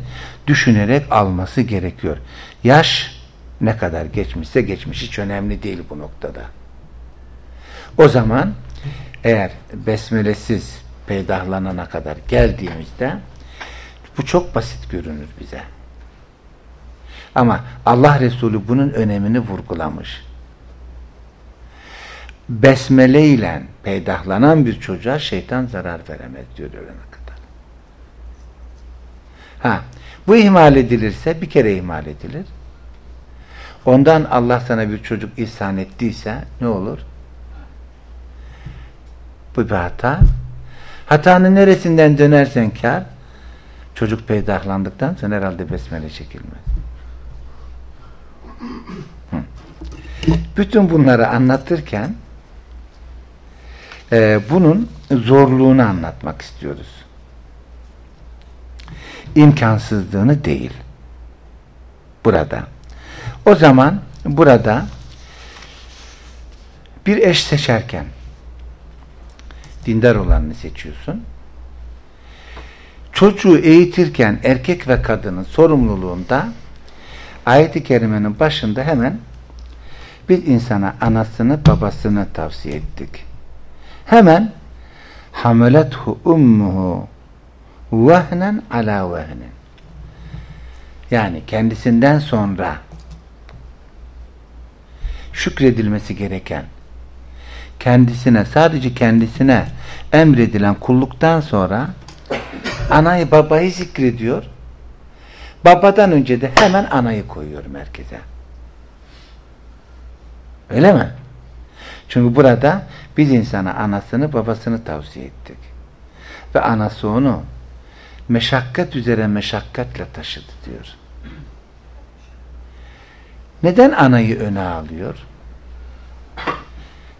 düşünerek alması gerekiyor. Yaş ne kadar geçmişse geçmiş hiç önemli değil bu noktada. O zaman eğer besmelesiz peydahlanana kadar geldiğimizde bu çok basit görünür bize. Ama Allah Resulü bunun önemini vurgulamış. Besmele ile peydahlanan bir çocuğa şeytan zarar veremez diyor ölene kadar. Ha, bu ihmal edilirse bir kere ihmal edilir. Ondan Allah sana bir çocuk ihsan ettiyse ne olur? Bu bir hata. Hatanın neresinden dönersen kar, çocuk peydahlandıktan sonra herhalde besmele çekilmez. Bütün bunları anlatırken e, bunun zorluğunu anlatmak istiyoruz. İmkansızlığını değil. Burada. O zaman burada bir eş seçerken dindar olanını seçiyorsun. Çocuğu eğitirken erkek ve kadının sorumluluğunda ayet-i kerimenin başında hemen bir insana anasını babasını tavsiye ettik. Hemen hamelethu ummuhu vehnen ala vehnen yani kendisinden sonra şükredilmesi gereken kendisine sadece kendisine emredilen kulluktan sonra anayı babayı zikrediyor babadan önce de hemen anayı koyuyor merkeze öyle mi? çünkü burada biz insana anasını babasını tavsiye ettik ve anası onu meşakkat üzere meşakkatle taşıdı diyor neden anayı öne alıyor?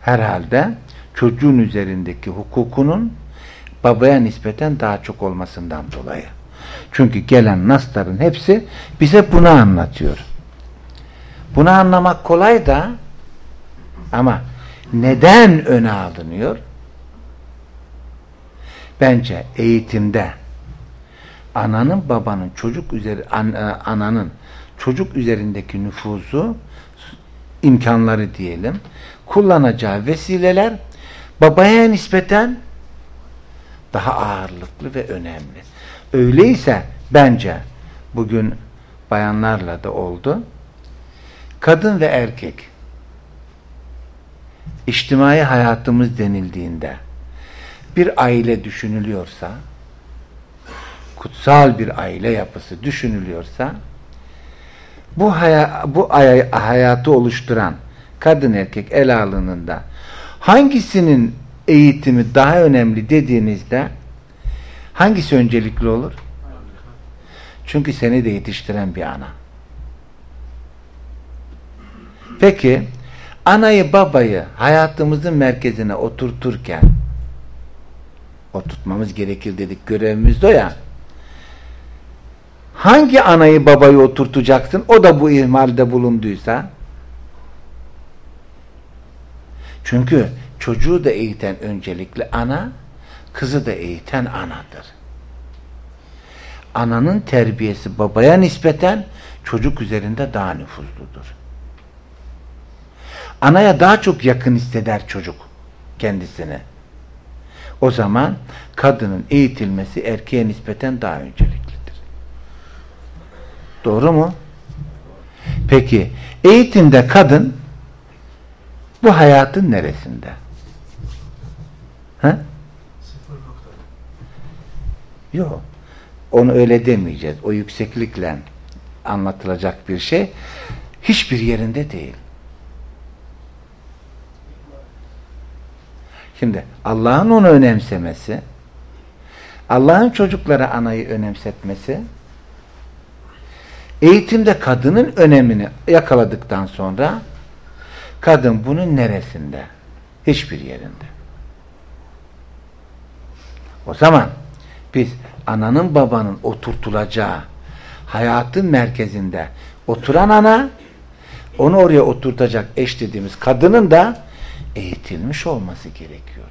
Herhalde çocuğun üzerindeki hukukunun babaya nispeten daha çok olmasından dolayı. Çünkü gelen nasların hepsi bize bunu anlatıyor. Bunu anlamak kolay da ama neden öne alınıyor? Bence eğitimde ananın babanın çocuk üzeri an, e, ananın çocuk üzerindeki nüfuzu imkanları diyelim kullanacağı vesileler babaya nispeten daha ağırlıklı ve önemli. Öyleyse bence bugün bayanlarla da oldu. kadın ve erkek içtimai hayatımız denildiğinde bir aile düşünülüyorsa kutsal bir aile yapısı düşünülüyorsa bu, haya, bu hayatı oluşturan kadın erkek el alınında hangisinin eğitimi daha önemli dediğinizde hangisi öncelikli olur? Çünkü seni de yetiştiren bir ana. Peki anayı babayı hayatımızın merkezine oturturken oturtmamız gerekir dedik görevimiz o ya hangi anayı babayı oturtacaksın o da bu ihmalde bulunduysa çünkü çocuğu da eğiten öncelikli ana kızı da eğiten anadır ananın terbiyesi babaya nispeten çocuk üzerinde daha nüfuzludur anaya daha çok yakın hisseder çocuk kendisini o zaman kadının eğitilmesi erkeğe nispeten daha önceliklidir. Doğru mu? Peki eğitimde kadın bu hayatın neresinde? Ha? Yok. Onu öyle demeyeceğiz. O yükseklikle anlatılacak bir şey hiçbir yerinde değil. Şimdi Allah'ın onu önemsemesi, Allah'ın çocuklara anayı önemsetmesi, eğitimde kadının önemini yakaladıktan sonra kadın bunun neresinde? Hiçbir yerinde. O zaman biz ananın babanın oturtulacağı hayatın merkezinde oturan ana onu oraya oturtacak eş dediğimiz kadının da eğitilmiş olması gerekiyor.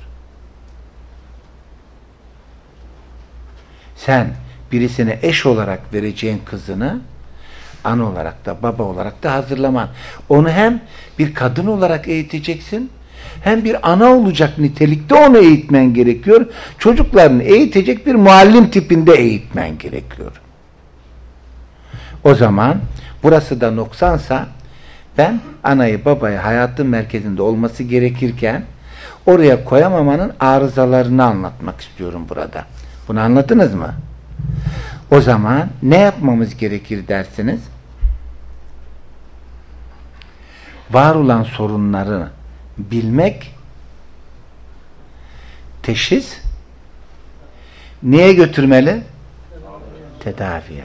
Sen birisine eş olarak vereceğin kızını ana olarak da baba olarak da hazırlaman. Onu hem bir kadın olarak eğiteceksin hem bir ana olacak nitelikte onu eğitmen gerekiyor. Çocuklarını eğitecek bir muallim tipinde eğitmen gerekiyor. O zaman burası da noksansa ben anayı babayı hayatın merkezinde olması gerekirken oraya koyamamanın arızalarını anlatmak istiyorum burada. Bunu anladınız mı? O zaman ne yapmamız gerekir dersiniz? Var olan sorunları bilmek teşhis niye götürmeli? Tedaviye.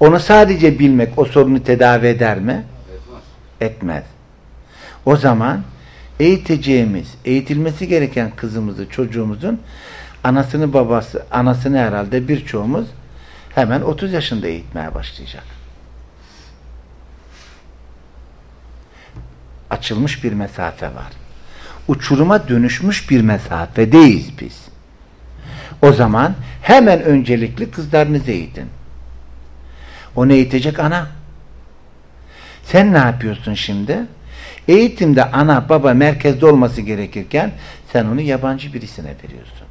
Onu sadece bilmek o sorunu tedavi eder mi? Etmez. O zaman eğiteceğimiz, eğitilmesi gereken kızımızı, çocuğumuzun anasını babası, anasını herhalde birçoğumuz hemen 30 yaşında eğitmeye başlayacak. Açılmış bir mesafe var. Uçuruma dönüşmüş bir mesafedeyiz biz. O zaman hemen öncelikli kızlarınızı eğitin. Onu eğitecek ana. Sen ne yapıyorsun şimdi? Eğitimde ana baba merkezde olması gerekirken sen onu yabancı birisine veriyorsun.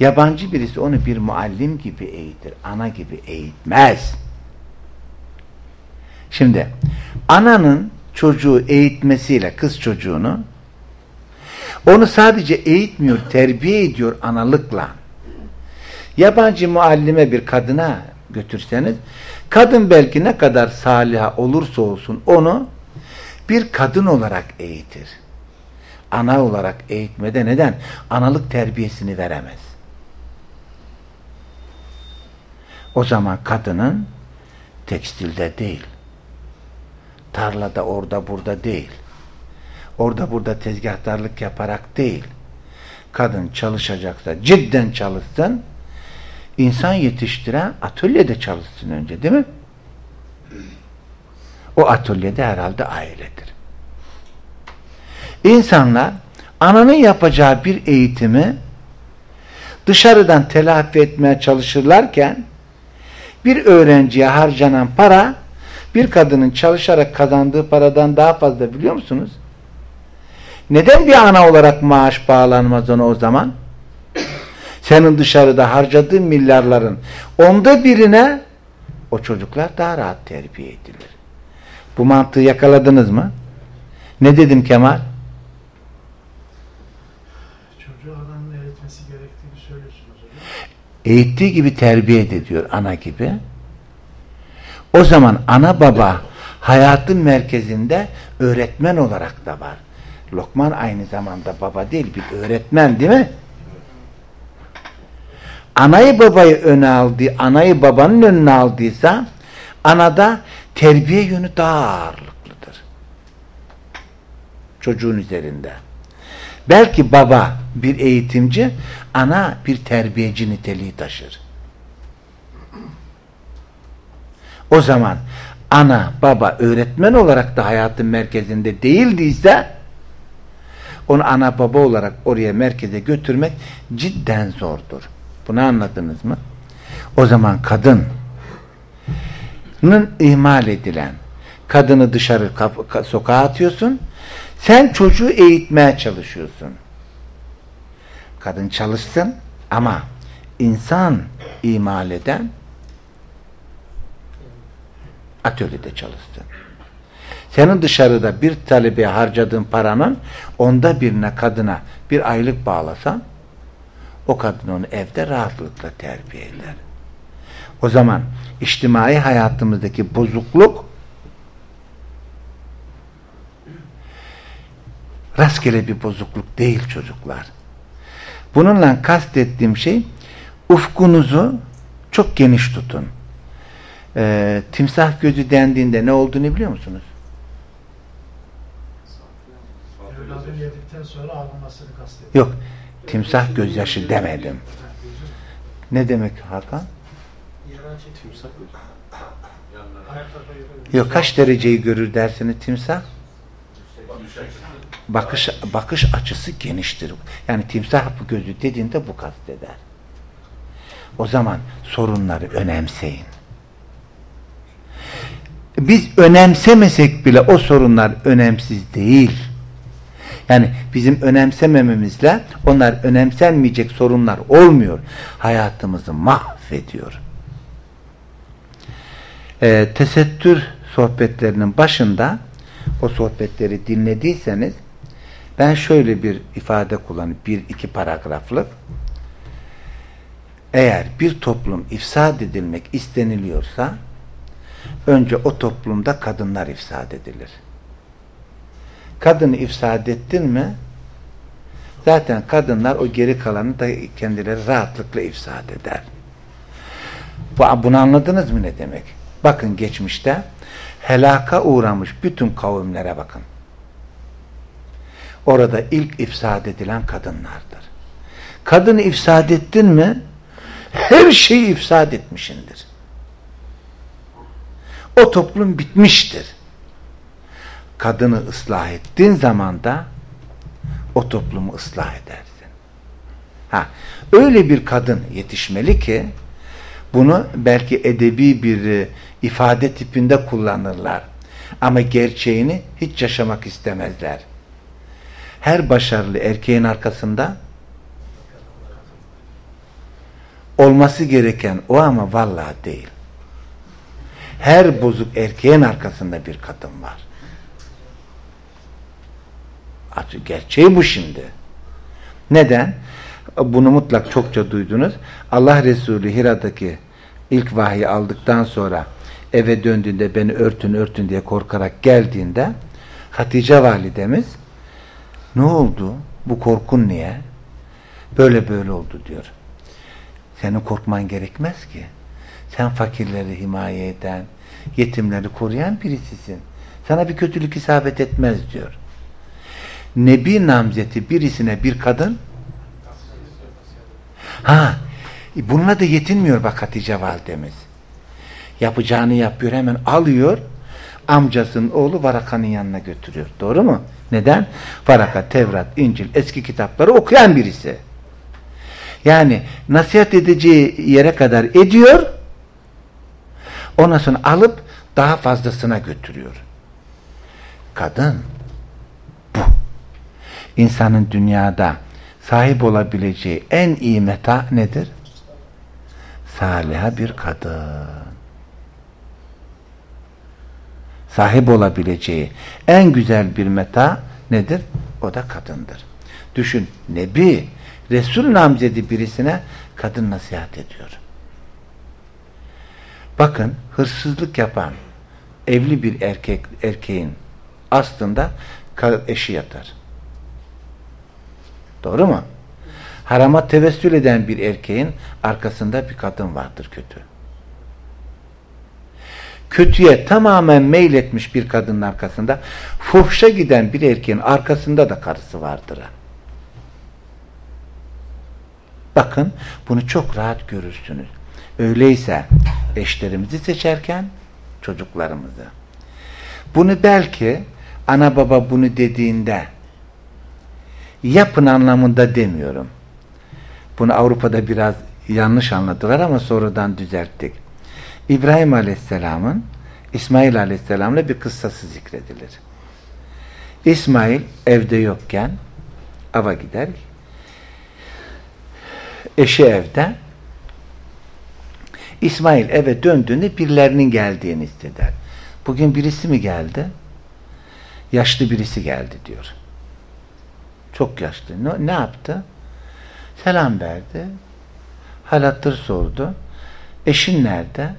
Yabancı birisi onu bir muallim gibi eğitir. Ana gibi eğitmez. Şimdi ananın çocuğu eğitmesiyle kız çocuğunu onu sadece eğitmiyor, terbiye ediyor analıkla. Yabancı muallime bir kadına götürseniz kadın belki ne kadar saliha olursa olsun onu bir kadın olarak eğitir. Ana olarak eğitmede neden? Analık terbiyesini veremez. O zaman kadının tekstilde değil, tarlada orada burada değil, orada burada tezgahtarlık yaparak değil, kadın çalışacaksa cidden çalışsın, insan yetiştiren atölyede çalışsın önce değil mi? O atölyede herhalde ailedir. İnsanlar ananın yapacağı bir eğitimi dışarıdan telafi etmeye çalışırlarken bir öğrenciye harcanan para bir kadının çalışarak kazandığı paradan daha fazla biliyor musunuz? Neden bir ana olarak maaş bağlanmaz ona o zaman? Senin dışarıda harcadığın milyarların onda birine o çocuklar daha rahat terbiye edilir. Bu mantığı yakaladınız mı? Ne dedim Kemal? Çocuğu ananın eğitmesi gerektiğini söylüyorsunuz. Eğittiği gibi terbiye ediyor ana gibi. O zaman ana baba hayatın merkezinde öğretmen olarak da var. Lokman aynı zamanda baba değil bir öğretmen değil mi? Anayı babayı öne aldı, anayı babanın önüne aldıysa anada terbiye yönü daha ağırlıklıdır. Çocuğun üzerinde. Belki baba bir eğitimci, ana bir terbiyeci niteliği taşır. O zaman ana, baba, öğretmen olarak da hayatın merkezinde değildiyse onu ana baba olarak oraya merkeze götürmek cidden zordur. Bunu anladınız mı? O zaman kadının ihmal edilen kadını dışarı sokağa atıyorsun sen çocuğu eğitmeye çalışıyorsun. Kadın çalışsın ama insan imal eden atölyede çalışsın. Senin dışarıda bir talebeye harcadığın paranın onda birine kadına bir aylık bağlasan o kadın onu evde rahatlıkla terbiye eder. O zaman içtimai hayatımızdaki bozukluk rastgele bir bozukluk değil çocuklar. Bununla kastettiğim şey ufkunuzu çok geniş tutun. Ee, timsah gözü dendiğinde ne olduğunu biliyor musunuz? Evladı yedikten sonra ağlamasını kastediyor. Yok. Timsah gözyaşı demedim. Ne demek Hakan? Yok kaç dereceyi görür dersiniz timsah? Bakış bakış açısı geniştir. Yani timsah bu gözü dediğinde bu kasteder. O zaman sorunları önemseyin. Biz önemsemesek bile o sorunlar önemsiz değil. Yani bizim önemsemememizle onlar önemsenmeyecek sorunlar olmuyor. Hayatımızı mahvediyor. Ee, tesettür sohbetlerinin başında o sohbetleri dinlediyseniz ben şöyle bir ifade kullanıp bir iki paragraflık eğer bir toplum ifsad edilmek isteniliyorsa önce o toplumda kadınlar ifsad edilir. Kadını ifsad ettin mi zaten kadınlar o geri kalanı da kendileri rahatlıkla ifsad eder. Bunu anladınız mı ne demek? Bakın geçmişte helaka uğramış bütün kavimlere bakın. Orada ilk ifsad edilen kadınlardır. Kadını ifsad ettin mi her şeyi ifsad etmişindir. O toplum bitmiştir. Kadını ıslah ettiğin zaman da o toplumu ıslah edersin. Ha, öyle bir kadın yetişmeli ki bunu belki edebi bir e, ifade tipinde kullanırlar. Ama gerçeğini hiç yaşamak istemezler. Her başarılı erkeğin arkasında olması gereken o ama vallahi değil. Her bozuk erkeğin arkasında bir kadın var. Artık gerçeği bu şimdi. Neden? Bunu mutlak çokça duydunuz. Allah Resulü Hira'daki ilk vahiy aldıktan sonra eve döndüğünde beni örtün örtün diye korkarak geldiğinde Hatice validemiz ne oldu? Bu korkun niye? Böyle böyle oldu diyor. Senin korkman gerekmez ki. Sen fakirleri himaye eden, yetimleri koruyan birisisin. Sana bir kötülük isabet etmez diyor. Nebi namzeti birisine bir kadın ha bununla da yetinmiyor bak Hatice validemiz. Yapacağını yapıyor hemen alıyor amcasının oğlu Varaka'nın yanına götürüyor. Doğru mu? Neden? Varaka, Tevrat, İncil, eski kitapları okuyan birisi. Yani nasihat edeceği yere kadar ediyor ondan sonra alıp daha fazlasına götürüyor. Kadın bu. İnsanın dünyada sahip olabileceği en iyi meta nedir? Saliha bir kadın. sahip olabileceği en güzel bir meta nedir? O da kadındır. Düşün Nebi, Resul namzedi birisine kadın nasihat ediyor. Bakın hırsızlık yapan evli bir erkek erkeğin aslında eşi yatar. Doğru mu? Harama tevessül eden bir erkeğin arkasında bir kadın vardır kötü. Kötüye tamamen meyletmiş bir kadının arkasında fuhşa giden bir erkeğin arkasında da karısı vardır. Bakın bunu çok rahat görürsünüz. Öyleyse eşlerimizi seçerken çocuklarımızı. Bunu belki ana baba bunu dediğinde yapın anlamında demiyorum. Bunu Avrupa'da biraz yanlış anladılar ama sonradan düzelttik. İbrahim Aleyhisselam'ın İsmail Aleyhisselam'la bir kıssası zikredilir. İsmail evde yokken ava gider. Eşi evde. İsmail eve döndüğünde birilerinin geldiğini hisseder. Bugün birisi mi geldi? Yaşlı birisi geldi diyor. Çok yaşlı. Ne, ne yaptı? Selam verdi. Halattır sordu. Eşin nerede?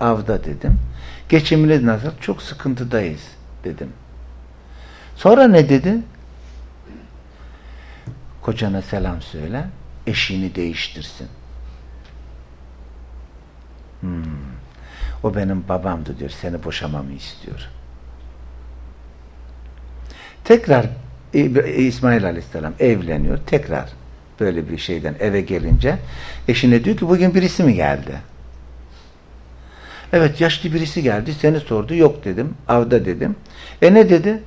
Avda dedim. Geçiminiz nasıl? Çok sıkıntıdayız dedim. Sonra ne dedi? Kocana selam söyle. Eşini değiştirsin. Hmm. O benim babamdı diyor. Seni boşamamı istiyor. Tekrar İsmail Aleyhisselam evleniyor. Tekrar böyle bir şeyden eve gelince eşine diyor ki bugün birisi mi geldi? Evet yaşlı birisi geldi seni sordu. Yok dedim. Avda dedim. E ne dedi?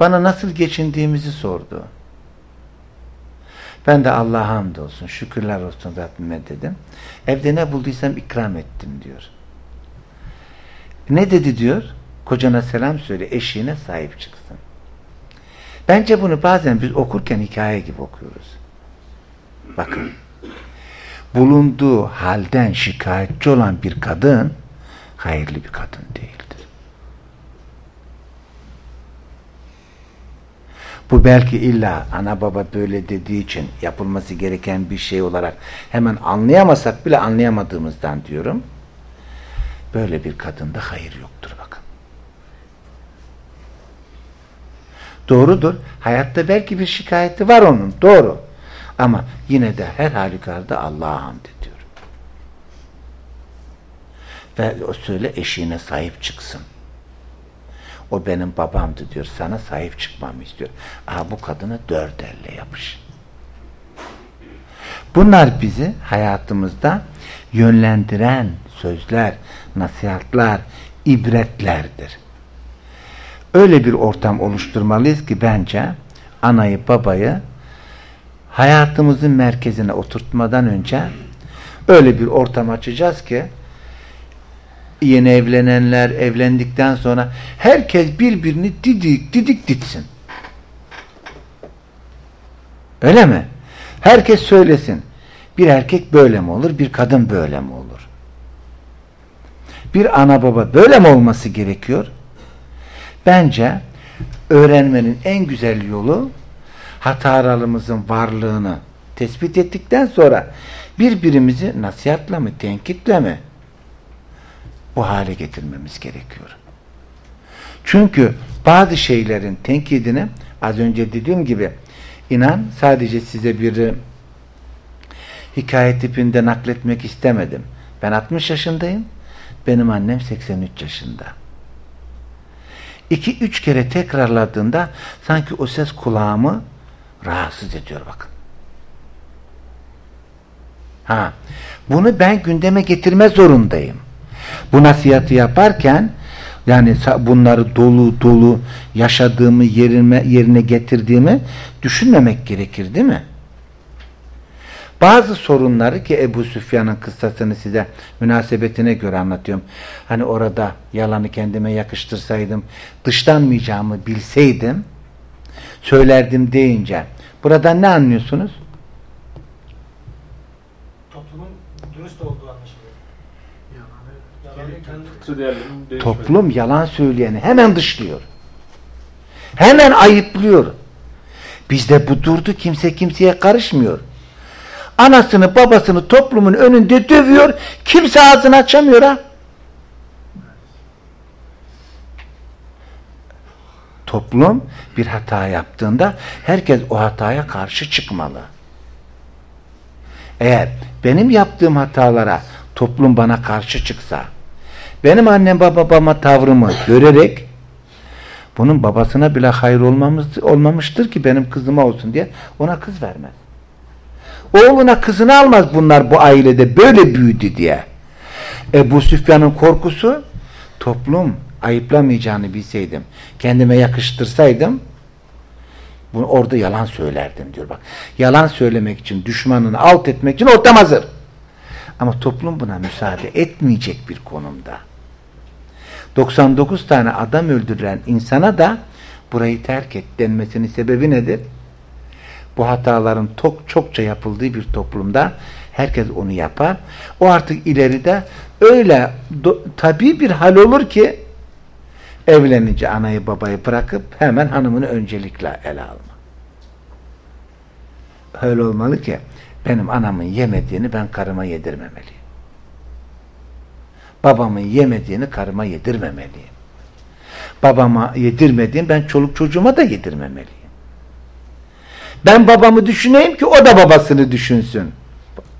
Bana nasıl geçindiğimizi sordu. Ben de Allah'a hamdolsun, şükürler olsun Rabbime dedim. Evde ne bulduysam ikram ettim diyor. Ne dedi diyor? Kocana selam söyle, eşiğine sahip çıksın. Bence bunu bazen biz okurken hikaye gibi okuyoruz. Bakın. Bulunduğu halden şikayetçi olan bir kadın hayırlı bir kadın değildir. Bu belki illa ana baba böyle dediği için yapılması gereken bir şey olarak hemen anlayamasak bile anlayamadığımızdan diyorum. Böyle bir kadında hayır yoktur bakın. Doğrudur. Hayatta belki bir şikayeti var onun. Doğru. Ama yine de her halükarda Allah'a hamd ediyor. Ve o söyle eşiğine sahip çıksın. O benim babamdı diyor. Sana sahip çıkmamı istiyor. Aha bu kadını dört elle yapış. Bunlar bizi hayatımızda yönlendiren sözler, nasihatler, ibretlerdir. Öyle bir ortam oluşturmalıyız ki bence anayı babayı hayatımızın merkezine oturtmadan önce öyle bir ortam açacağız ki yeni evlenenler evlendikten sonra herkes birbirini didik didik ditsin. Öyle mi? Herkes söylesin. Bir erkek böyle mi olur? Bir kadın böyle mi olur? Bir ana baba böyle mi olması gerekiyor? Bence öğrenmenin en güzel yolu hatalarımızın varlığını tespit ettikten sonra birbirimizi nasihatla mı, tenkitle mi bu hale getirmemiz gerekiyor. Çünkü bazı şeylerin tenkidini az önce dediğim gibi inan sadece size bir hikaye tipinde nakletmek istemedim. Ben 60 yaşındayım. Benim annem 83 yaşında. 2-3 kere tekrarladığında sanki o ses kulağımı rahatsız ediyor bakın. Ha, bunu ben gündeme getirme zorundayım. Bu nasihatı yaparken yani bunları dolu dolu yaşadığımı yerine, yerine getirdiğimi düşünmemek gerekir değil mi? Bazı sorunları ki Ebu Süfyan'ın kıssasını size münasebetine göre anlatıyorum. Hani orada yalanı kendime yakıştırsaydım, dışlanmayacağımı bilseydim, söylerdim deyince. Buradan ne anlıyorsunuz? Toplumun dürüst olduğu anlaşılıyor. Yalanı gerekiyor. Fıtri değerlerinin değişmesi. Toplum yalan söyleyeni hemen dışlıyor. Hemen ayıplıyor. Bizde bu durdu kimse kimseye karışmıyor. Anasını babasını toplumun önünde dövüyor. Kimse ağzını açamıyor ha. Toplum bir hata yaptığında herkes o hataya karşı çıkmalı. Eğer benim yaptığım hatalara toplum bana karşı çıksa, benim annem babama tavrımı görerek bunun babasına bile hayır olmamız, olmamıştır ki benim kızıma olsun diye ona kız vermez. Oğluna kızını almaz bunlar bu ailede böyle büyüdü diye. Ebu Süfyan'ın korkusu toplum ayıplamayacağını bilseydim, kendime yakıştırsaydım bunu orada yalan söylerdim diyor bak. Yalan söylemek için, düşmanını alt etmek için ortam hazır. Ama toplum buna müsaade etmeyecek bir konumda. 99 tane adam öldüren insana da burayı terk et denmesinin sebebi nedir? Bu hataların çok, çokça yapıldığı bir toplumda herkes onu yapar. O artık ileride öyle do, tabii bir hal olur ki evlenince anayı babayı bırakıp hemen hanımını öncelikle ele alma. Öyle olmalı ki benim anamın yemediğini ben karıma yedirmemeliyim. Babamın yemediğini karıma yedirmemeliyim. Babama yedirmediğim ben çoluk çocuğuma da yedirmemeliyim. Ben babamı düşüneyim ki o da babasını düşünsün.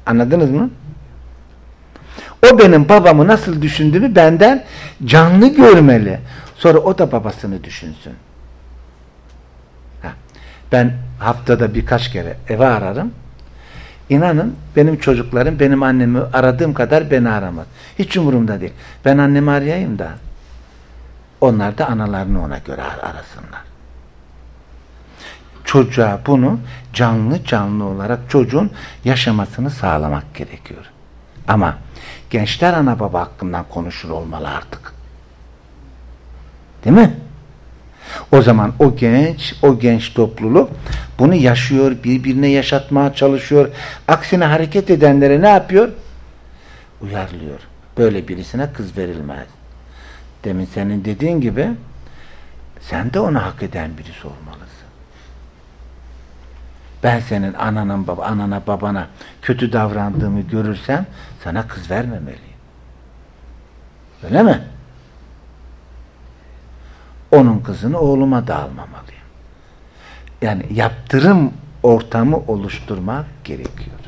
Anladınız mı? O benim babamı nasıl düşündüğümü benden canlı görmeli. Sonra o da babasını düşünsün. Ben haftada birkaç kere eve ararım. İnanın benim çocuklarım benim annemi aradığım kadar beni aramaz. Hiç umurumda değil. Ben annemi arayayım da onlar da analarını ona göre arasınlar. Çocuğa bunu canlı canlı olarak çocuğun yaşamasını sağlamak gerekiyor. Ama gençler ana baba hakkından konuşur olmalı artık. Değil mi? O zaman o genç, o genç topluluk bunu yaşıyor, birbirine yaşatmaya çalışıyor. Aksine hareket edenlere ne yapıyor? Uyarlıyor. Böyle birisine kız verilmez. Demin senin dediğin gibi sen de onu hak eden birisi olmalısın. Ben senin ananın baba, anana babana kötü davrandığımı görürsem sana kız vermemeliyim. Öyle mi? Onun kızını oğluma da almamalıyım. Yani yaptırım ortamı oluşturmak gerekiyor.